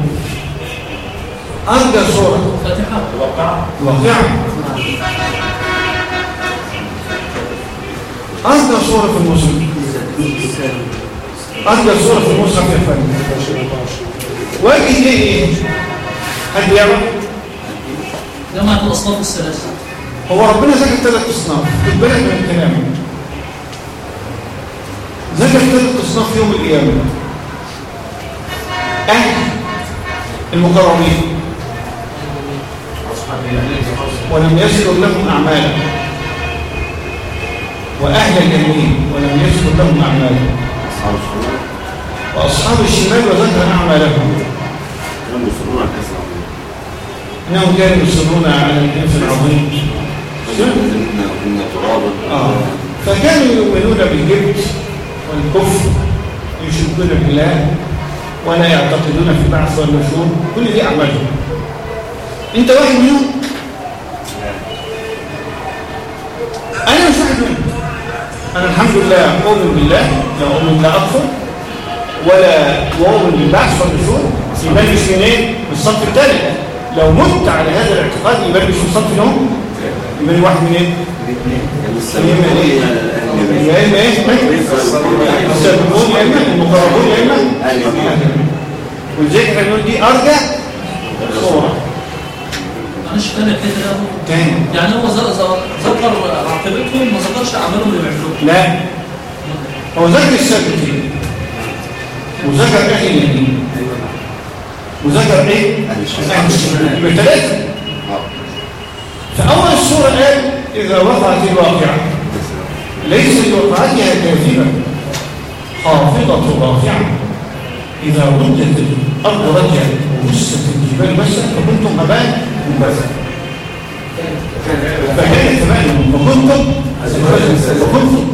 أرجى صورة. فاتحة واقعة أرجى صورة في المسلم أرجى صورة في المصحف واجه ليه إيه؟ حد يعرف؟ جماعة الأصناف الثلاثة هو ربنا ذكر ثلاث أصناف. خد بالك من الكلام. ذكر ثلاث أصناف يوم القيامة. أهل المقربين. ولم يسر لهم أعمالا وأهل اليمين ولم يسر لهم أعمالا وأصحاب الشمال وذكر أعمالهم. كانوا يصرون على الكسر العظيم إنهم كانوا يصرون على الإنس العظيم. آه. فكانوا يؤمنون بالجبت والكفر يشركون بالله ولا يعتقدون في بعث والنشور. كل دي أعمالهم. أنت واحد منهم؟ أنا مش واحد منهم أنا الحمد لله أؤمن بالله لا أؤمن لا أكفر ولا أؤمن بالبعث والنشور يبقى مش منين؟ من الصف الثالث لو مت على هذا الاعتقاد يبقى مش من الصف الهم يبقى واحد منين؟ السابقون إلى الأهل يا إما إيه؟ السابقون يا إما المقربون يا إما ولذلك إحنا بنقول دي أرجع صورة معلش تاني الحتة ده. تاني يعني هو ذكر عاقبتهم ما ذكرش أعمالهم اللي بيعملوها لا هو ذكر السابقين وذكر أهل اليمين وذكر إيه؟ يبقى ثلاثة فأول السورة قال إذا وقعت الواقعة ليس لوقعتها كاذبة خافضة رافعة إذا ردت الأرض رجعا وبست الجبال مسا فكنتم هباء فكنتم وكنتم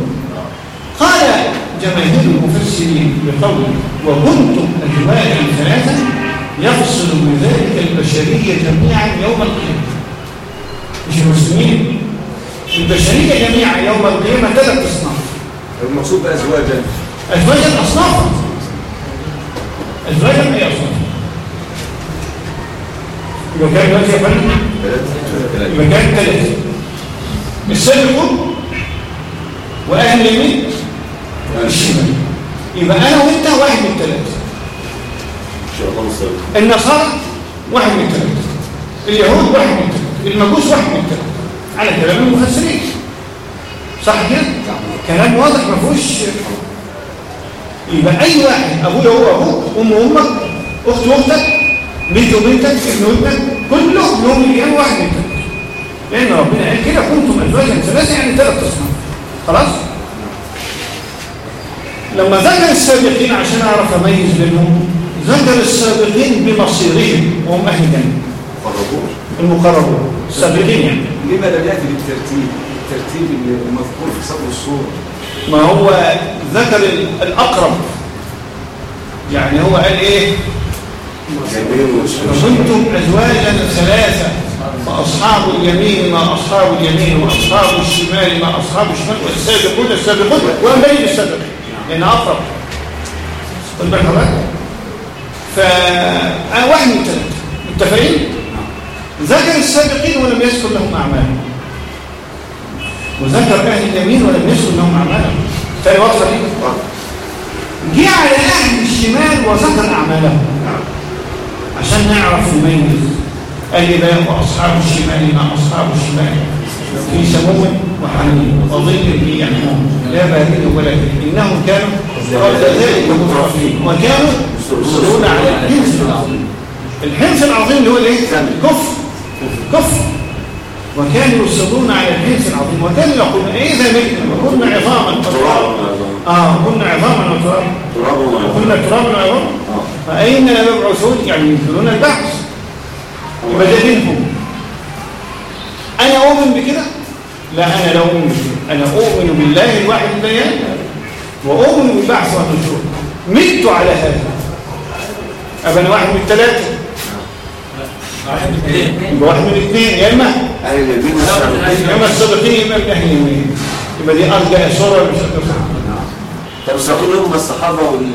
قال جماهير المفسرين بقول وكنتم أجواء ثلاثة يفصل بذلك البشرية جميعا يوم القيامة مش المسلمين البشرية جميعا يوم القيامة ثلاث أصناف المقصود بأزواجا. أزواجا أصنافا. أزواجا أي أصناف؟ يبقى كان دلوقتي يا فندم؟ يبقى كان ثلاثة السابقون وأهل اليمين والشمال يبقى أنا وأنت واحد من الثلاثة إن شاء الله النصارى واحد من الثلاثة اليهود واحد من الثلاثة المجوس واحد من الثلاثة على كلام المفسرين. صح كده؟ كلام واضح ما فيهوش يبقى أي واحد أبويا هو أبوك أم أمك أخت أختك بنت وبنتك ابن ابنك كله يوم القيامة واحد من الثلاثة لأن ربنا قال كده كنتم أزواجا ثلاثة يعني ثلاث أصناف خلاص؟ لما ذكر السابقين عشان أعرف أميز بينهم ذكر السابقين بمصيرهم وهم أهل الجنة قربوه المقربون السابقين يعني لما لم يأتي بالترتيب؟ الترتيب المذكور في صدر الصورة ما هو ذكر ال- الأقرب. يعني هو قال وشمال كنتم أزواجا ثلاثة فأصحاب اليمين ما أصحاب اليمين وأصحاب الشمال ما أصحاب الشمال والسابقون السابقون وأن بين السابقين. لأن أقرب. حضرتك فأنا واحد من الثلاثة. متفقين؟ ذكر السابقين ولم يذكر لهم أعمالهم وذكر أهل اليمين ولم يذكر لهم أعمالهم تاني واضحة دي جه على أهل الشمال وذكر أعمالهم. عشان نعرف نميز قال لي بقى واصحاب الشمال مع أصحاب الشمال؟ في سموم وحميم وظل في يحموم لا بارد ولا كريم إنهم كانوا قبل ذلك مترفين وكانوا يصرون على الحنس العظيم. الحنس العظيم اللي هو الايه؟ كفر. كفر. وكانوا يصرون على الحنس العظيم. وكانوا يقولون اذا متنا وكنا عظاما وترابا. آه كنا عظاما وترابا. تراب وكنا ترابا وعظاما. فأين مبعوثون يعني ينكرون البعث يبقى ده دينهم أنا أؤمن بكده؟ لا أنا لا أؤمن بكده. أنا أؤمن بالله الواحد البيان وأؤمن بالبعث والنشور. مت على هذا. أبقى أنا واحد من الثلاثة. واحد من اثنين. يبقى واحد من الاثنين يا إما يا إما الصديقين يا إما اليمين يبقى دي أرجع صورة مش هتفهم. طب استقول لهم الصحابة وال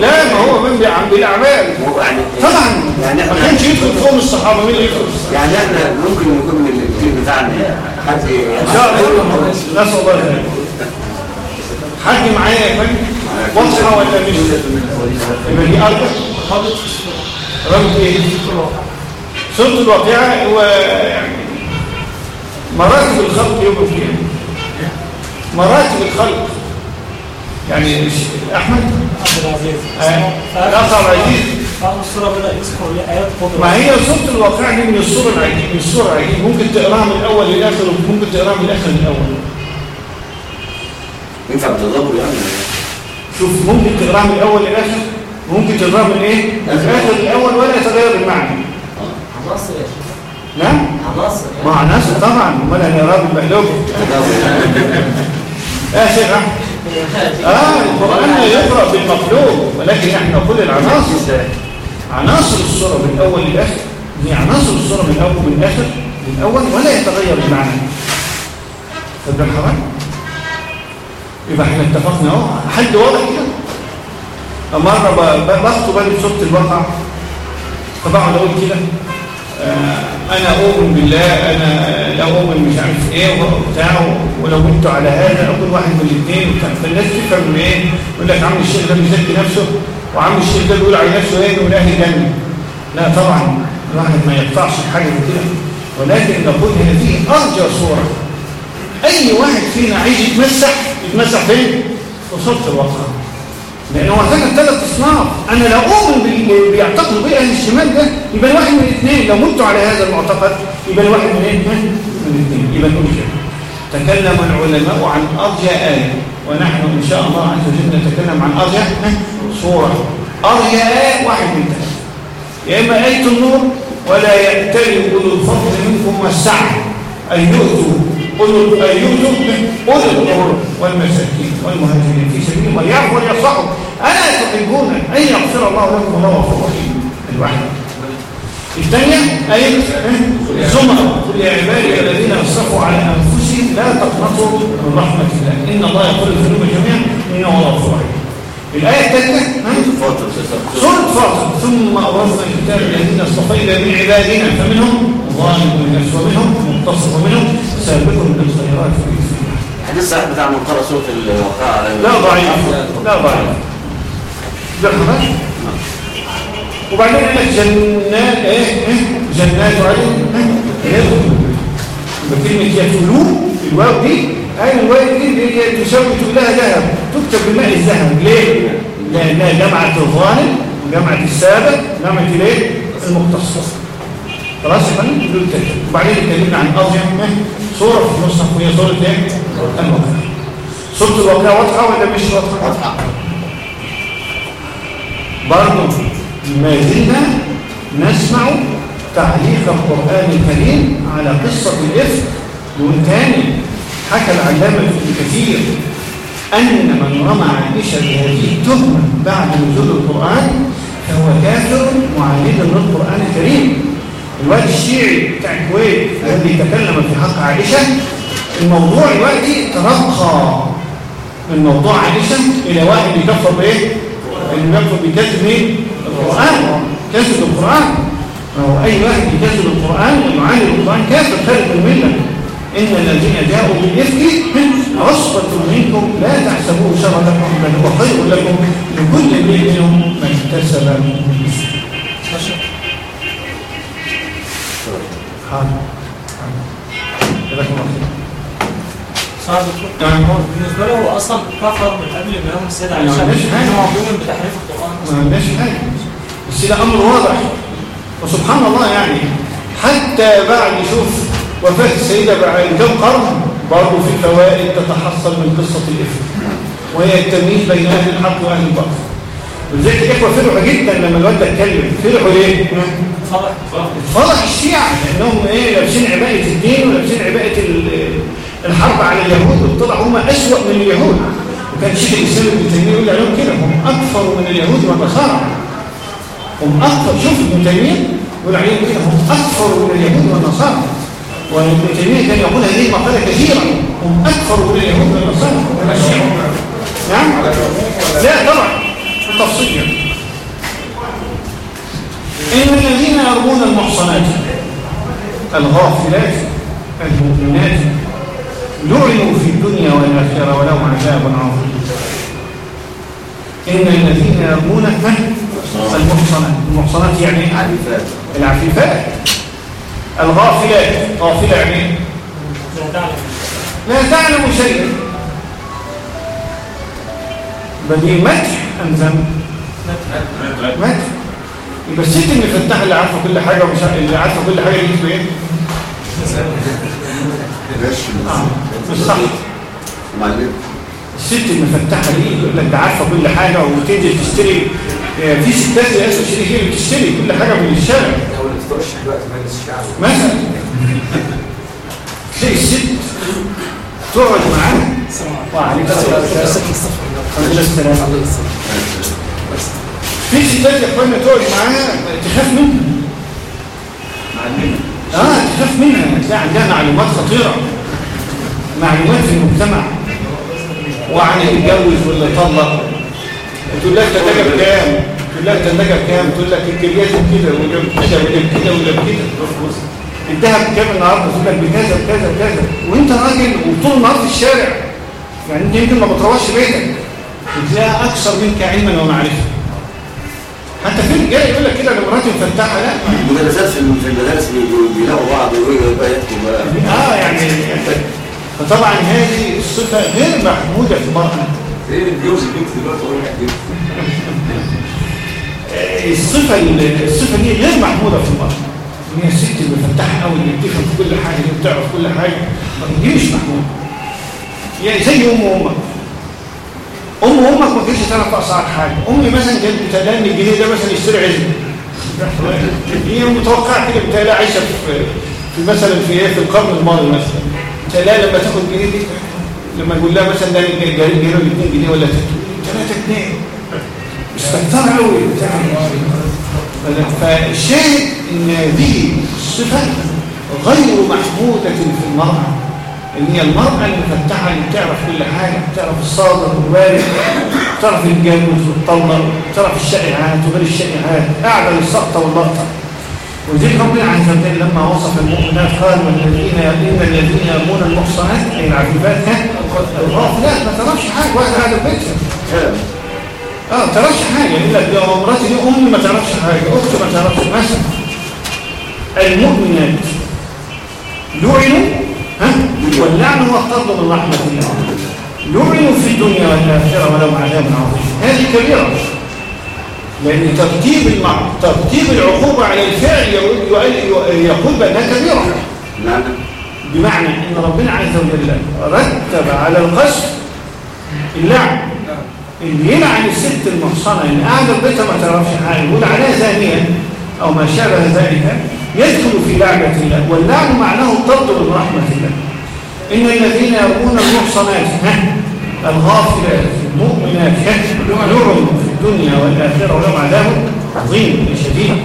لا ما هو من بيعم بالأعمال هو يعني طبعا. يعني ما كانش يدخل فوق الصحابة مين اللي يدخل؟ يعني إحنا ممكن نكون من الجيل بتاعنا. حد إن شاء الله. نسأل الله حد معايا يا فندم؟ واضحة ولا مش؟ يبقى دي أرجع رمز إيه؟ سورة الواقعة هو يعني مراتب الخلق يوم القيامة. مراتب الخلق. يعني أحمد؟ عبد العزيز. آه، الصورة بدأ يذكر لي آيات قدرة. ما هي سورة الواقعة دي من الصورة العجيب من الصورة العجيب ممكن تقراها من الأول للآخر وممكن تقراها من الآخر للأول. ينفع بالتدبر يعني شوف ممكن تقراها من الأول للآخر وممكن تقراها من إيه؟ من الآخر للأول ولا يتغير المعنى؟ عناصر يا شيخ. نعم عناصر مع ناس طبعا. أمال هنقراها بالمقلوب يا شيخ أحمد. آه القرآن لا يقرأ بالمقلوب ولكن إحنا نقول العناصر عناصر الصورة من الأول للآخر هي عناصر الصورة من الأول من الآخر للأول ولا يتغير المعنى فده الحرام يبقى إحنا اتفقنا أهو حد واضح كده؟ مرة ب- ب- بخطب بالي بصورة الواقع فبقعد أقول كده. آه، أنا أؤمن بالله أنا لا أؤمن مش عارف إيه وبتاع ولو كنت على هذا اكون واحد من الاثنين. وبتاع فالناس تفهم من إيه يقول لك عم الشيخ ده بيزكي نفسه وعم الشيخ ده بيقول على نفسه إيه؟ من أهل الجنه لا طبعا الواحد ما يقطعش حاجة كده. ولكن نقول هنا فيه أرجى صورة. أي واحد فينا عايز يتمسح يتمسح فين؟ في صوره الواقع لأنه هو ذكر ثلاث أصناف. أنا لا أؤمن باللي بيعتقدوا بيه أهل الشمال ده يبقى الواحد من الاثنين لو مت على هذا المعتقد يبقى الواحد من إيه؟ من الاثنين يبقى نقول كده تكلم العلماء عن أرجى آية ونحن إن شاء الله عز وجل نتكلم عن أرجى صورة أرجى آية واحد من ثلاثة. يا إما آية النور ولا يأتل أولو الفضل منكم والسعة أن يؤتوا أولو أن يؤتوا أولو القرى والمساكين والمهاجرين في سبيل الله. يعفو ويصفحوا ألا تحبون أن يغفر الله لكم الله غفور رحيم الواحد الثانية آية زمر. قل يا عبادي الذين أسرفوا على أنفسهم لا تقنطوا من رحمة الله. إن الله يغفر الذنوب جميعا. إنه هو الغفور الرحيم. الآية الثالثة ها؟ سورة فاطر ثم أورثنا الكتاب الذين اصطفينا من عبادنا فمنهم ظالم لنفسه ومنهم مقتصد ومنهم سابق بالخيرات بإذن الله الحديث صحيح بتاع من قرأ سورة الواقعة لا ضعيف لا ضعيف. ده خلاص وبعدين قال لك جنات إيه؟ إيه؟ جنات عدن يدخل يبقى كلمه يدخلوا الواو دي. أي الواو دي اللي تساوي لها ذهب. تكتب بالماء الذهب. ليه؟ لأنها جمعت الظالم وجمعت السابق جمعت الايه؟ المختص خلاص فندم دول كده وبعدين اتكلمنا عن ارجع صورة في المصحف وهي صورة إيه؟ الواقع صورة الواقع واضحة ولا مش واضحة؟ واضحة. برضه ما زلنا نسمع تعليق القرآن الكريم على قصة الإفك. يقول تاني حكى العلامة ابن كثير أن من رمى عائشة بهذه التهمة بعد نزول القرآن فهو كافر معاند للقرآن الكريم. الواد الشيعي بتاع الكويت الذي تكلم في حق عائشة الموضوع دلوقتي ترقى من موضوع عائشة إلى واحد بيكفر بإيه؟ اللي بيكفر بيكذب مين؟ القرآن كذب القرآن هو أي واحد يكذب القرآن ويعاند القرآن كافر خارج من الملة إن الذين جاءوا بالإفك عصبة منكم لا تحسبوه شرا لكم بل هو خير لكم لكل منهم ما اكتسب من حاضر حاضر جزاكم الله خير. صعب الدكتور. نعم. بالنسبة له هو أصلا كفر من قبل ما يوم. إن هو بيؤمن بتحريف القرآن. ما عندناش حاجة بس ده أمر واضح. وسبحان الله يعني حتى بعد شوف وفاة السيدة بعد كم قرن برضه في فوائد تتحصل من قصة الإفك. وهي التمييز بين أهل الحق وأهل الباطل. ولذلك الإخوة فرحوا جدا لما الواد ده اتكلم. فرحوا ليه؟ فرح فرح الشيعة لأنهم إيه لابسين عباءة الدين ولابسين عباءة ال- الحرب على اليهود طلع هم أسوأ من اليهود. وكان شيخ الإسلام ابن تيمية يقول عليهم كده هم أكثر من اليهود والنصارى. هم أكثر شوف ابن تيمية يقول عليهم كده هم أكثر من اليهود والنصارى. وابن تيمية كان يقول هذه المقالة كثيرا هم أكثر من اليهود والنصارى. نعم؟ لا طبعا تفصيل إن الذين يرمون المحصنات الغافلات المؤمنات لعنوا في الدنيا والآخرة ولهم عذاب عظيم. إن الذين يرمون المحصنات. المحصنات يعني عفيفات العفيفات. الغافلات. غافلة يعني لا تعلم لا تعلم شيئا. بدي مدح أم ذنب؟ مدح. يبقى الست المفتاحة اللي عارفة كل حاجة ومش اللي عارفة كل حاجة دي اسمها إيه؟ مش صح. معلم. الست المفتحة دي يقول لك ده عارفة كل حاجة وتنزل تشتري. آه، في ستات يا اسف شيء هي اللي بتشتري كل حاجة من الشارع. أو اللي بترشح دلوقتي مجلس الشعب مثلا تلاقي الست تقعد معاه وعليك السلام في ستات يا اخوانا تقعد معاها تخاف منها آه تخاف منها تلاقي عندها معلومات خطيرة. معلومات في المجتمع. وعن اللي اتجوز واللي طلق. تقول لك الثلاجه بكام؟ تقول لك الثلاجه بكام؟ تقول لك الكريات كده وده كده وده كده وده كده الذهب بكام النهارده. تقول لك بكذا وكذا وكذا وانت راجل وطول النهار في الشارع. يعني انت يمكن ما بتروحش بيتك. وتلاقي أكثر منك علما ومعرفة. حتى في رجاله يقول لك كده أنا مراتي مفتحه لا. المدرسات في المدارس بي- بيلاقوا بعض ويقولوا بقى يكتب بقى. آه يعني فطبعا هذه الصفة غير محمودة في المرأة. اللي بيتجوز البنت دلوقتي وهو يحجب الصفة الصفة دي غير محمودة في المرأة. إن هي الست المفتحة أو اللي بتفهم في كل حاجة اللي بتعرف كل حاجة. دي مش محمودة. يعني زي أم وأمك أم وأمك ما كانتش تعرف أسعار حاجة. أمي مثلا كانت بتلاقي الجنيه ده مثلا يشتري عزم هي متوقعة كده بتلاقي عايشة في مثلا في إيه؟ في القرن الماضي مثلا. تلاقي لما تاخد جنيه دي لما يقول لها مثلا ده جنيه ولا 2 جنيه ولا 3 جنيه. استكتر قوي فالشاهد إن هذه الصفه غير محمودة في المرأة. إن هي المرأة المفتحه اللي بتعرف كل حاجة بتعرف الصادر والوارد بتعرف الجوز والطلق بتعرف الشائعات وغير الشائعات قاعدة للسقطة واللقطه وذلك ربنا عز وجل لما وصف المؤمنات قال والذين ان الذين يرمون المحصنات أي العفيفات ها؟ الغافلات ما تعرفش حاجة واحد قاعد في بيتها آه ما تعرفش حاجة. لك ده مراتي دي أمي ما تعرفش حاجة. أختي ما تعرفش مثلا. المؤمنات لعنوا ها واللعن هو الطرد من رحمه الله. لعنوا في الدنيا والآخرة ولهم عذاب عظيم. هذه كبيرة. لأن ترتيب المع... ترتيب العقوبة على الفعل يقول- بأنها كبيرة. نعم. بمعنى إن ربنا عز وجل رتب على القسم اللعن. اللي يلعن الست المحصنة اللي قاعدة في بيتها ما تعرفش حاجة يقول عليها زانيه أو ما شابه ذلك يدخل في لعنة الله واللعن معناه الطرد من رحمة الله. إن الذين يرمون المحصنات الغافلات المؤمنات لعنوا في الدنيا والآخرة ولهم عذاب عظيم شديد.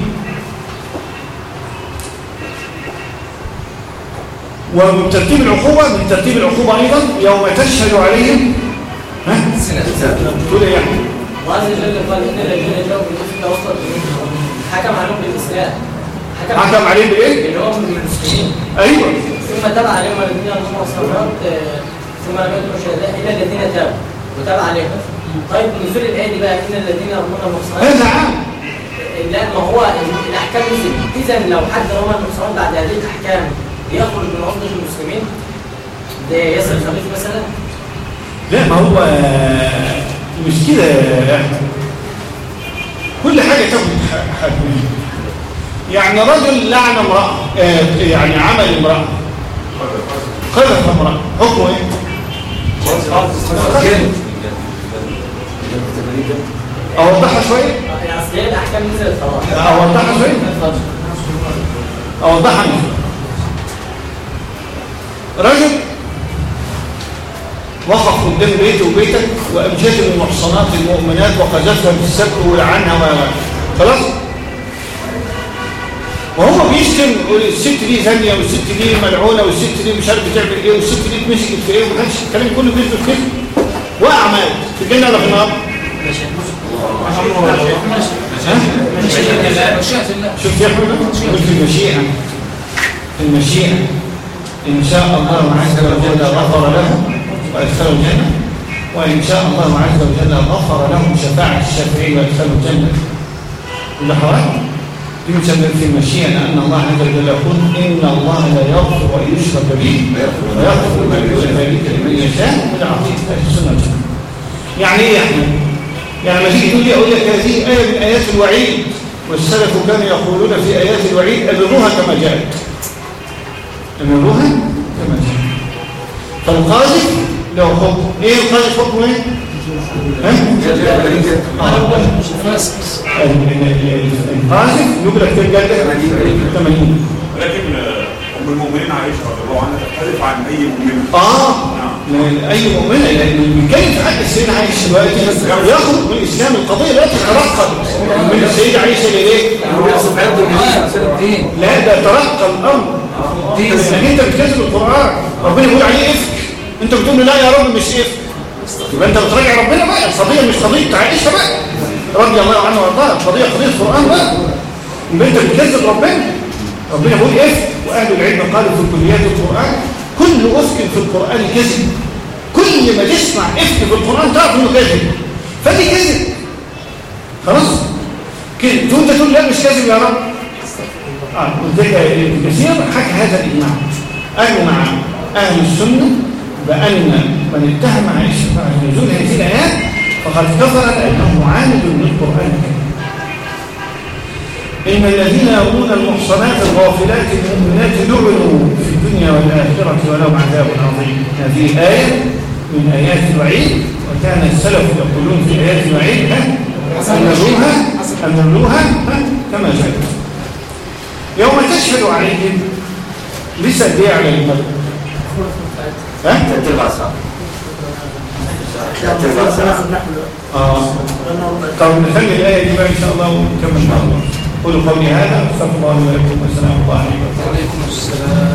ومن ترتيب العقوبة من ترتيب العقوبة أيضا يوم تشهد عليهم ها؟ تقول إيه يعني؟ وعز وجل قال إن الذين جاءوا وصلوا حكم عليهم بالإسلام. حكم عليهم بإيه؟ اللي هو من المسلمين. أيوة. ثم تبع عليهم الذين هم الصلوات ثم لم يدخلوا شهداء إلا الذين تابوا وتابع عليهم. طيب نزول الايه دي بقى إن الذين يرمون المحصنات هذا عام لا ما هو الأحكام نزل اذا لو حد رمى المحصنات بعد هذه الأحكام يخرج من عقده المسلمين ده ياسر الخليفه مثلا؟ لا ما هو مش كده يا أحمد. كل حاجة تاخد ح- حكم يعني رجل لعن امرأة آه، يعني عمل امرأة قذف امرأة حكمه إيه؟ أوضحها شوية؟ أوضحها شوية؟ شوية رجل وقف قدام بيته وبيتك وأمجاد المحصنات المؤمنات وقذفها بالسب ولعنها خلاص وهو بيشتم الست دي زانية والست دي ملعونة والست دي مش عارف بتعمل إيه والست دي اتمسكت في إيه ومحدش الكلام كله بيثبت كده. وقع مات في الجنة ولا في النار؟ شوف يا أحمد؟ قلت المشيئة. المشيئة. إن شاء الله عز وجل غفر له وأدخله الجنة. وإن شاء الله عز وجل غفر له شفاعة الشافعين وأدخله الجنة. اللحظات يسمى في المشيئة لأن الله عز وجل يقول إن الله لا يغفر أن يشرك به ويغفر ما دون ذلك لمن يشاء بالعقيدة أهل السنة يعني إيه يا أحمد؟ يعني لما تيجي تقول لي أقول لك هذه آية من آيات الوعيد والسلف كانوا يقولون في آيات الوعيد أمروها كما جاءت أمروها كما جاءت فالقاذف له حكم إيه القاذف حكمه إيه؟ القاذف يدرك في الجلدة 80 لكن آه، ام المؤمنين عائشه رضي الله عنها تختلف عن اي مؤمنه آه لأن اي مؤمنه لأن بيتكلم في حق السيدة عائشه دلوقتي ياخد من الاسلام القضية لا تترقب من السيدة عائشه ليه؟ لا ده ترقى الامر لأن انت بتكذب القران ربنا بيقول عليه افك انت بتقول لا يا رب مش افك يبقى انت بتراجع ربنا بقى. القضية مش قضية عائشه بقى. رضي الله عنه وارضاها القضية قضية القران بقى. يبقى انت بتكذب ربنا. ربنا بيقول افك وأهل العلم قالوا في كليات القرآن كل افك في القرآن كذب. كل ما تسمع إفك في القرآن تعرف إنه كذب. فدي كذب. خلاص؟ كذب. تقول أنت تقول لا مش كذب يا رب. آه وذلك ابن كثير حكى هذا الاجماع اجمع أهل السنة بان من اتهم عائشه بعد نزول هذه الآيات فقد كفر لأنه معاند للقرآن الكريم. إن الذين يرمون المحصنات الغافلات المؤمنات لعنوا في الدنيا والآخرة ولهم عذاب عظيم. هذه آية من آيات الوعيد وكان السلف يقولون في آيات الوعيد ها؟ أمروها أمروها ها؟ كما جاءت يوم تشهد عليهم لسه دي على المرء. طب نخلي الآية دي بقى إن شاء الله ونكمل مع الله قولوا قولي هذا استغفر الله ولكم والسلام عليكم وعليكم السلام